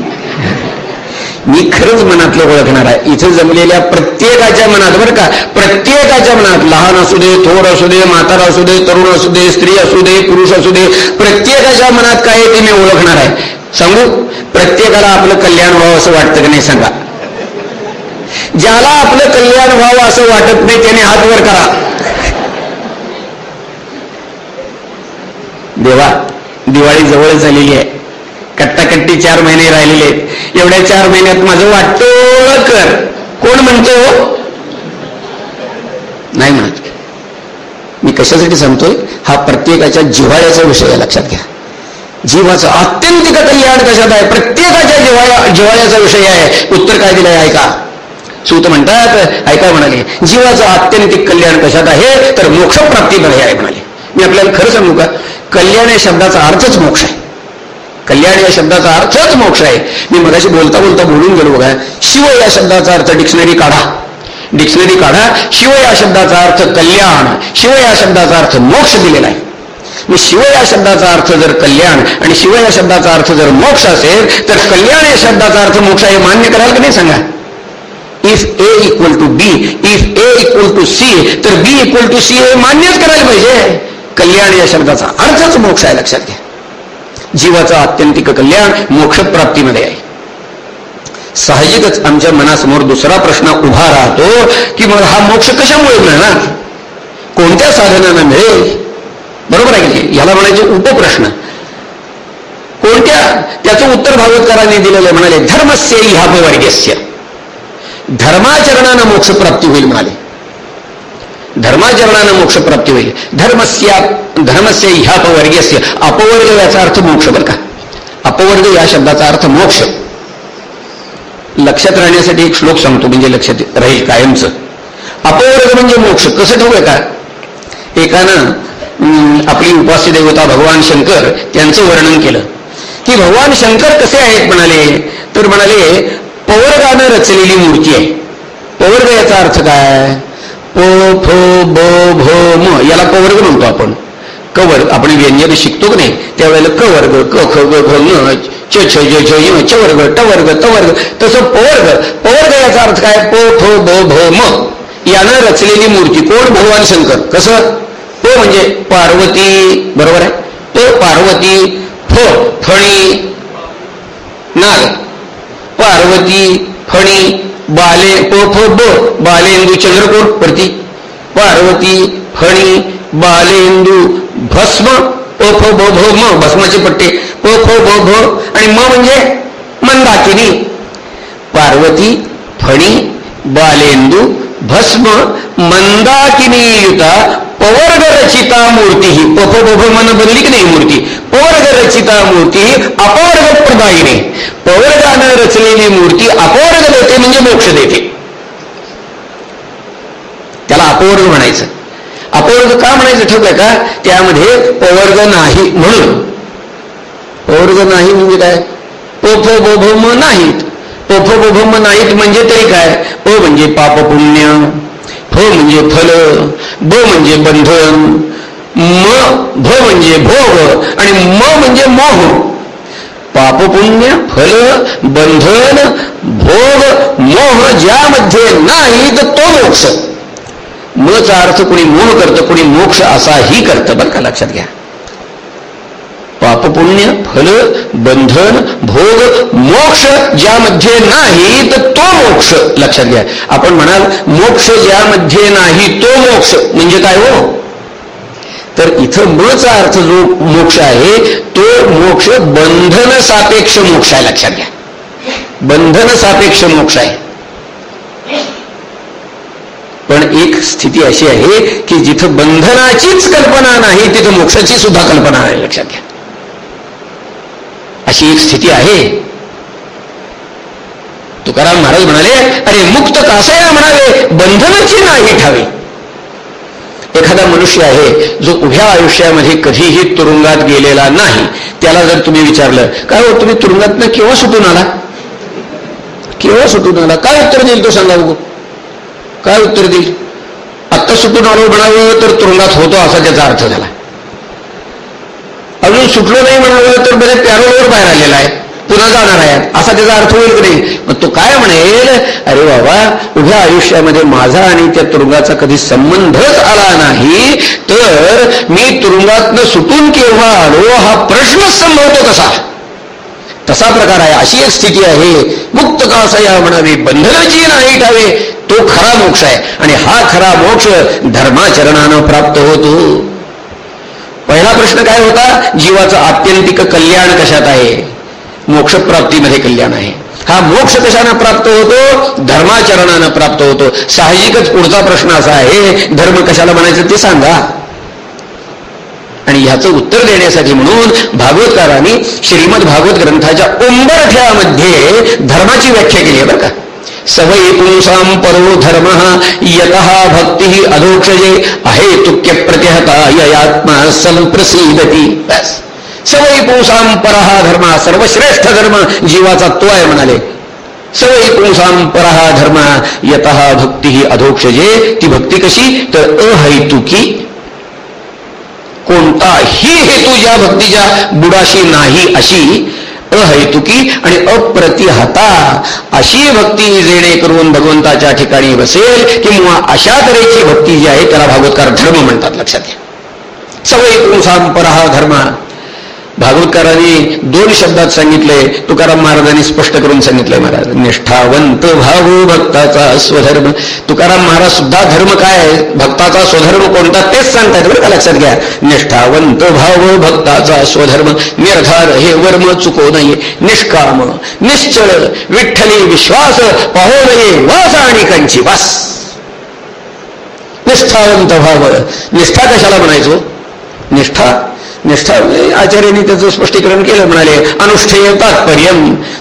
मी खरंच मनातलं ओळखणार आहे. इथं जमलेल्या प्रत्येकाच्या मनात बरं का? प्रत्येकाच्या मनात लहान असू दे थोर असू दे म्हातारा असू दे तरुण असू दे स्त्री असू दे पुरुष असू दे प्रत्येकाच्या मनात काय ते मी ओळखणार आहे. सांगू? प्रत्येकाला आपलं कल्याण व्हावं असं वाटतं की नाही सांगा? ज्याला आपलं कल्याण व्हावं असं वाटत नाही त्याने हात वर करा. देवा दिवाळी जवळ झालेली आहे. कट्टाकट्टी चार महिने राहिलेले आहेत. एवढ्या चार महिन्यात माझं वाटतं कर. कोण म्हणतो हो? नाही म्हणत. मी कशासाठी सांगतोय? हा प्रत्येकाच्या जिव्हाळ्याचा विषय आहे लक्षात घ्या. जीवाचं आत्यंतिक कल्याण कशात आहे? प्रत्येकाच्या जिव्हाळ्या जिव्हाळ्याचा विषय आहे. उत्तर काय दिलंय ऐका. सूत म्हणतात ऐका म्हणाले जीवाचं आत्यंतिक कल्याण कशात आहे? तर मोक्षप्राप्तीमध्ये आहे म्हणाले. मी आपल्याला खरं सांगू का? कल्याण या शब्दाचा अर्थच मोक्ष आहे. कल्याण या शब्दाचा अर्थच मोक्ष आहे. मी मगाशी बोलता बोलता बोलून गेलो बघा. शिव या शब्दाचा अर्थ डिक्शनरी काढा. डिक्शनरी काढा. शिव या शब्दाचा अर्थ कल्याण. शिव या शब्दाचा अर्थ मोक्ष दिलेला आहे. मी शिव या शब्दाचा अर्थ जर कल्याण आणि शिव या शब्दाचा अर्थ जर मोक्ष असेल तर कल्याण या शब्दाचा अर्थ मोक्ष हे मान्य कराल की नाही सांगा? If A equal to B if A equal to C तर बी इक्वल टू सी हे मान्यच करायला पाहिजे. कल्याण या शब्दाचा अर्थच मोक्ष आहे लक्षात घ्या. जीवाचं आत्यंतिक कल्याण मोक्षप्राप्तीमध्ये आहे. साहजिकच आमच्या मनासमोर दुसरा प्रश्न उभा राहतो की मग हा मोक्ष कशामुळे मिळणार? कोणत्या साधनानं मिळेल? बरोबर आहे की याला म्हणायचे उपप्रश्न. कोणत्या? त्याचं उत्तर भागवतकारांनी दिलेलं म्हणाले धर्मस्य ह्यापवर्गस्य धर्माचरणानं मोक्षप्राप्ती होईल म्हणाले. धर्माचरणानं मोक्षप्राप्ती होईल. धर्मस्या धर्मस्य ह्या अपवर्गस्य अपवर्ग याचा अर्थ मोक्ष बर का? अपवर्ग या शब्दाचा अर्थ मोक्ष. लक्षात राहण्यासाठी एक श्लोक सांगतो म्हणजे लक्षात राहील कायमचं. अपवर्ग म्हणजे मोक्ष. कसं ठेवूया का? एकानं आपली उपास्य देवता भगवान शंकर यांचं वर्णन केलं. की भगवान शंकर कसे आहेत म्हणाले? तर म्हणाले पवर्गानं रचलेली मूर्ती आहे. पवर्ग याचा अर्थ काय? प फ ब भ म. याला कवर्ग म्हणतो आपण. कवर्ग आपण व्यंजन शिकतो की नाही? त्यावेळेला क वर्ग क ख ग घ न च छ ज झ य च वर्ग ट वर्ग त वर्ग. तसं पवर्ग. पवर्ग याचा अर्थ काय? पो फ ब भ म. यानं रचलेली मूर्ती कोण? भगवान शंकर. कसं? प म्हणजे पार्वती. बरोबर आहे? तो पार्वती फ फणी नाग. पार्वती फणी बाले पो फो ब बालेंदू चंद्रकोट प्रती. पार्वती फणी बालेंदू भस्म ओ फो भो म भस्माचे पट्टे. ओ फो भो आणि म म्हणजे मंदाकिनी. पार्वती फणी बालेंदू भस्म मंदाकिनी युता पवर्ग रचिता मूर्ती ही पप बफ मन बनली की नाही मूर्ती पवर्ग रचिता मूर्ती? ही अपवर्ग प्रदायिनी पवर्गानं रचलेली मूर्ती अपवर्ग देते म्हणजे मोक्ष देते. त्याला अपवर्ग म्हणायचं. अपवर्ग का म्हणायचं ठेवलंय का? त्यामध्ये पवर्ग नाही म्हणून. पवर्ग नाही म्हणजे काय? पोफ बोभम नाहीत. पोफ बोभम नाहीत म्हणजे तरी काय? ओ म्हणजे पाप पुण्य फ म्हणजे फल ब म्हणजे बंधन म भ म्हणजे भोग आणि म म्हणजे मोह. पापपुण्य फल बंधन भोग मोह ज्यामध्ये नाही तर तो मोक्ष. मचा अर्थ कोणी मोह करतं कोणी मोक्ष असाही करतं. बरं का लक्षात घ्या. पापपुण्य फल बंधन भोग मोक्ष ज्यामध्ये नाही तर तो मोक्ष लक्षात घ्या. आपण म्हणाल मोक्ष ज्यामध्ये नाही तो मोक्ष. म्हणजे काय हो? तर इथं मचा अर्थ जो मोक्ष आहे तो मोक्ष बंधन सापेक्ष मोक्ष आहे लक्षात घ्या. बंधन सापेक्ष मोक्ष आहे. पण एक स्थिती अशी आहे की जिथं बंधनाचीच कल्पना नाही तिथं मोक्षाची सुद्धा कल्पना आहे लक्षात घ्या. अशी एक स्थिती आहे. तुकाराम महाराज म्हणाले अरे मुक्त कासया म्हणावे बंधनाची नाही ठावी. एखादा मनुष्य आहे जो उभ्या आयुष्यामध्ये कधीही तुरुंगात गेलेला नाही त्याला जर तुम्ही विचारलं काय हो तुम्ही तुरुंगात केव्हा सुटून आला? केव्हा सुटून आला? काय उत्तर देईल तो सांगा बघू. काय उत्तर देईल? आत्ता सुटून आलो म्हणावं तर तुरुंगात होतो असा त्याचा अर्थ झाला. अजून सुटलो नाही म्हणलं तर बरे पॅरोलवर बाहेर आलेला आहे. पुन्हा जाणार आहे. असा त्याचा अर्थ होईल की नाही? मग तो काय म्हणेल? अरे बाबा उभ्या आयुष्यामध्ये माझा आणि त्या तुरुंगाचा कधी संबंधच आला नाही. तर मी तुरुंगातनं सुटून केव्हा आलो हा प्रश्नच संभवतो कसा तसा प्रकार आहे. अशी एक स्थिती आहे. मुक्त या म्हणावे बंधनाची नाही ठावे. तो खरा मोक्ष आहे. आणि हा खरा मोक्ष धर्माचरणानं प्राप्त होतो. पहिला प्रश्न काय होता? जीवाचं आत्यंतिक कल्याण कशात आहे? मोक्षप्राप्तीमध्ये कल्याण आहे. हा मोक्ष कशानं प्राप्त होतो? धर्माचरणानं प्राप्त होतो. साहजिकच पुढचा प्रश्न असा आहे धर्म कशाला म्हणायचं ते सांगा. आणि ह्याचं उत्तर देण्यासाठी म्हणून भागवतकारांनी श्रीमद भागवत ग्रंथाच्या उंबरठ्यामध्ये धर्माची व्याख्या केली आहे बरं का? सवयी पुंसाम परो धर्म यत भक्ती अधोक्षजे अहेतुक्य प्रत्यहता ययात्मा संप्रसीदती बस। सवयी पुंसाम परहा धर्म सर्वश्रेष्ठ धर्म जीवाचा तो आहे म्हणाले सवयी पुंसाम परहा धर्म यत भक्ती अधोक्षजे ती भक्ती कशी? तर अहैतुकी। कोणताही हेतू ज्या भक्तीच्या बुडाशी नाही अशी अहैतुकी आणि अप्रतिहता अशी भक्ती जेणेकरून भगवंताच्या ठिकाणी बसेल किंवा अशा तऱ्हेची भक्ती जी आहे त्याला भागवतकार धर्म म्हणतात लक्षात घ्या. सवयी पुंसाम परहा धर्म. भागवतकारांनी दोन शब्दात सांगितले तुकाराम महाराजांनी स्पष्ट करून सांगितलंय महाराज निष्ठावंत भावो भक्ताचा स्वधर्म. तुकाराम महाराज सुद्धा धर्म काय भक्ताचा स्वधर्म कोणता? तेच सांगतायत बरं का लक्षात घ्या. निष्ठावंत भावो भक्ताचा स्वधर्म. निर्धार हे वर्म चुको नये निष्काम निश्चळ विठ्ठली विश्वास पाहो नये वास आणि कंची वास निष्ठावंत भाव. निष्ठा कशाला म्हणायचो? निष्ठा निष्ठा आचार्यांनी त्याचं स्पष्टीकरण केलं म्हणाले अनुष्ठेय तात्पर्य.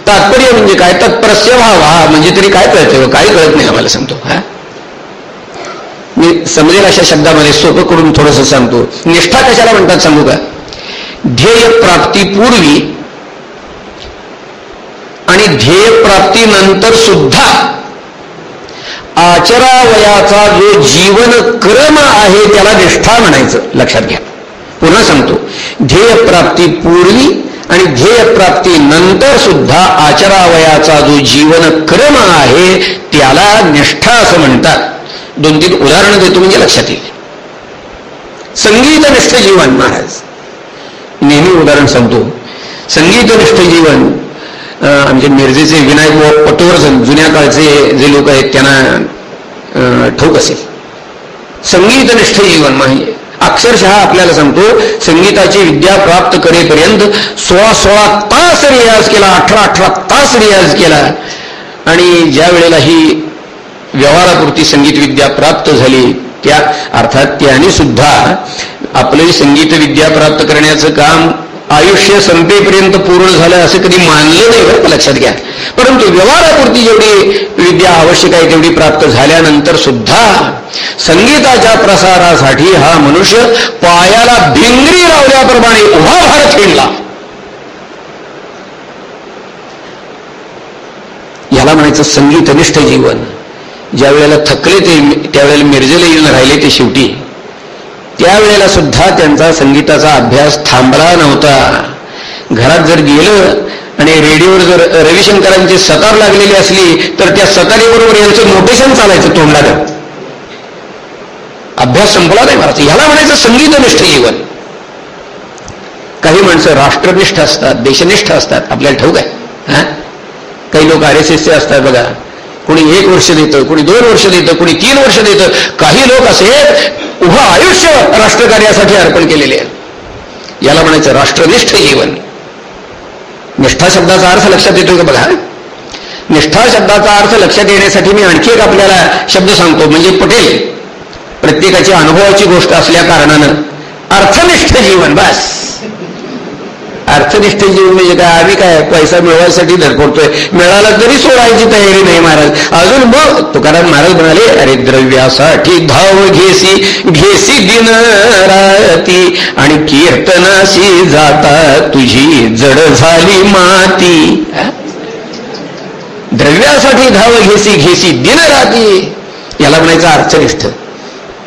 तात्पर्य म्हणजे काय? तत्परस्य व्हावा म्हणजे तरी काय कळतं? काही कळत नाही आम्हाला सांगतो हा? मी समजेल अशा शब्दामध्ये सोपं करून थोडस सांगतो. निष्ठा कशाला म्हणतात सांगू का? ध्येय प्राप्तीपूर्वी आणि ध्येय प्राप्तीनंतर सुद्धा आचरावयाचा जो जीवन क्रम आहे त्याला निष्ठा म्हणायचं. लक्षात घ्या. पुन्हा सांगतो. ध्येयप्राप्तीपूर्वी आणि ध्येयप्राप्ती नंतर सुद्धा आचरावयाचा जो जीवन क्रम आहे त्याला निष्ठा असं म्हणतात. दोन तीन उदाहरणं देतो म्हणजे लक्षात येईल. संगीतनिष्ठ जीवन महाराज. नेहमी उदाहरण सांगतो. संगीतनिष्ठ जीवन आमचे मिरजेचे विनायक पटवर्धन जुन्या काळचे जे लोक आहेत त्यांना ठाऊक असेल. संगीतनिष्ठ जीवन म्हणजे अक्षरशः आपल्याला सांगतो संगीताची विद्या प्राप्त करेपर्यंत सोळा सोळा तास रियाज केला अठरा अठरा तास रियाज केला. आणि ज्या वेळेला ही व्यवहारापुरती संगीत विद्या प्राप्त झाली त्या अर्थात त्याने सुद्धा आपली संगीत विद्या प्राप्त करण्याचं काम आयुष्य संपेपर्यंत पूर्ण झालं असं कधी मानलं नाही बरं लक्षात घ्या. परंतु व्यवहारापुरती जेवढी विद्या आवश्यक आहे तेवढी प्राप्त झाल्यानंतर सुद्धा संगीताच्या प्रसारासाठी हा मनुष्य पायाला भिंगरी लावल्याप्रमाणे उभा भारत खेळला याला म्हणायचं संगीतनिष्ठ जीवन. ज्या वेळेला थकले ते त्यावेळेला मिरजेला येऊन राहिले ते शेवटी. त्यावेळेला सुद्धा त्यांचा संगीताचा अभ्यास थांबला नव्हता. घरात जर गेलं आणि रेडिओवर जर रविशंकरांची सतार लागलेली असली तर त्या सतारीबरोबर यांचं नोटेशन चालायचं तोंडला. अभ्यास संपला नाही मला ह्याला म्हणायचं संगीतनिष्ठ जीवन. काही माणसं राष्ट्रनिष्ठ असतात देशनिष्ठ असतात आपल्याला ठाऊक आहे. हा? काही लोक आर एस एसचे असतात बघा. कोणी एक वर्ष देतं कोणी दोन वर्ष देतं कोणी तीन वर्ष देतं. काही लोक असे उभं आयुष्य राष्ट्रकार्यासाठी अर्पण केलेले आहे याला म्हणायचं राष्ट्रनिष्ठ जीवन. निष्ठा शब्दाचा अर्थ लक्षात येतो का बघा? निष्ठा शब्दाचा अर्थ लक्षात येण्यासाठी मी आणखी एक आपल्याला शब्द सांगतो म्हणजे पटेल. प्रत्येकाची अनुभवाची गोष्ट असल्या कारणानं अर्थनिष्ठ जीवन बस. अर्थनिष्ठ जीवन म्हणजे काय? आम्ही काय? पैसा मिळवायसाठी धडपडतोय. मिळाला तरी सोडायची तयारी नाही महाराज. अजून मग तुकाराम महाराज म्हणाले अरे द्रव्यासाठी धाव घेसी घेसी दिन राती आणि कीर्तनाशी जाता तुझी जड झाली माती. द्रव्यासाठी धाव घेसी घेसी दिन राती. याला म्हणायचं अर्थनिष्ठ.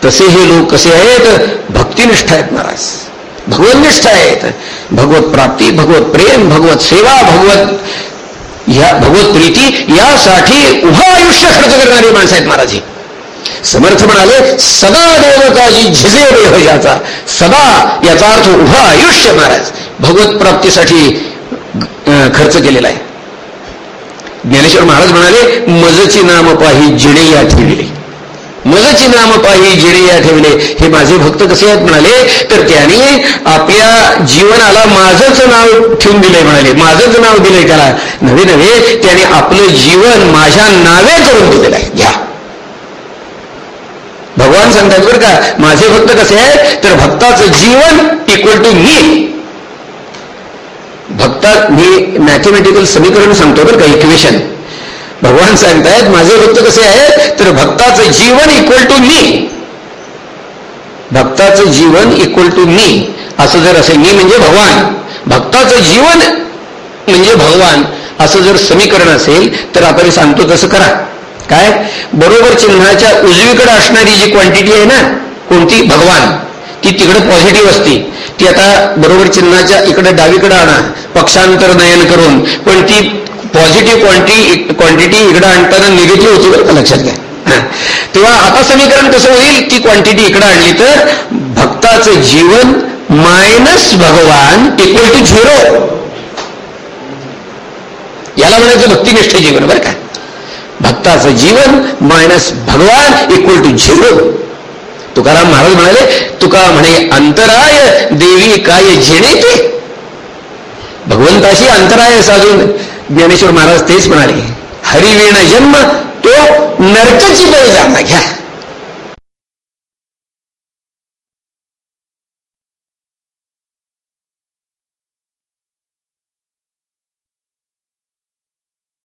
तसे हे लोक कसे आहेत? भक्तिनिष्ठ आहेत महाराज. भगवतनिष्ठ आहेत भगवत प्राप्ती भगवत प्रेम भगवत सेवा भगवत या भगवत प्रीती यासाठी उभं आयुष्य खर्च करणारी माणसं आहेत महाराज समर्थ म्हणाले सदा देवताजी झिजे देह याचा. सदा याचा अर्थ उभं आयुष्य महाराज. भगवत प्राप्तीसाठी खर्च केलेला आहे. ज्ञानेश्वर महाराज म्हणाले मजची नाम पाही जिणे या ठेवले. मजची नाम पाही जिणे या ठेवले हे माझे भक्त कसे आहेत म्हणाले? तर त्याने आपल्या जीवनाला माझंच नाव ठेवून दिलंय म्हणाले. माझंच नाव दिलंय त्याला. नव्हे नव्हे त्याने आपलं जीवन माझ्या नावे करून दिलेलं आहे. घ्या. भगवान सांगतात बरं का माझे भक्त कसे आहेत? तर भक्ताचं जीवन इक्वल टू मी भक्ता मी मॅथमॅटिकल समीकरण सांगतो बरं का इक्वेशन भगवान सांगतायत माझे भक्त कसे आहेत? तर भक्ताचं जीवन इक्वल टू मी भक्ताचं जीवन इक्वल टू मी असं जर असेल मी म्हणजे भगवान. भक्ताचं जीवन म्हणजे भगवान. असं जर समीकरण असेल तर आपण सांगतो तसं करा. काय? बरोबर चिन्हाच्या उजवीकडे असणारी जी क्वांटिटी आहे ना कोणती? भगवान. ती तिकडे पॉझिटिव्ह असते. ती आता बरोबर चिन्हाच्या इकडे डावीकडे आणा. पक्षांतर नयन करून. पण ती पॉझिटिव्ह क्वांटिटी क्वांटिटी इकडं आणताना निगेटिव्ह होती बरं का लक्षात घ्या. तेव्हा आता समीकरण कसं होईल? ती क्वांटिटी इकडं आणली तर भक्ताचं जीवन मायनस भगवान इक्वल टू झिरो याला म्हणायचं भक्तिनिष्ठ जीवन बरं का. भक्ताचं जीवन मायनस भगवान equal to zero Tukaram Maharaj म्हणाले तुका म्हणे अंतराय देवी काय झेणे ते भगवंताशी अंतराय साधून ज्ञानेश्वर महाराज तेच म्हणाले हरिवीण जन्म तो नरकची बळी जाणला घ्या.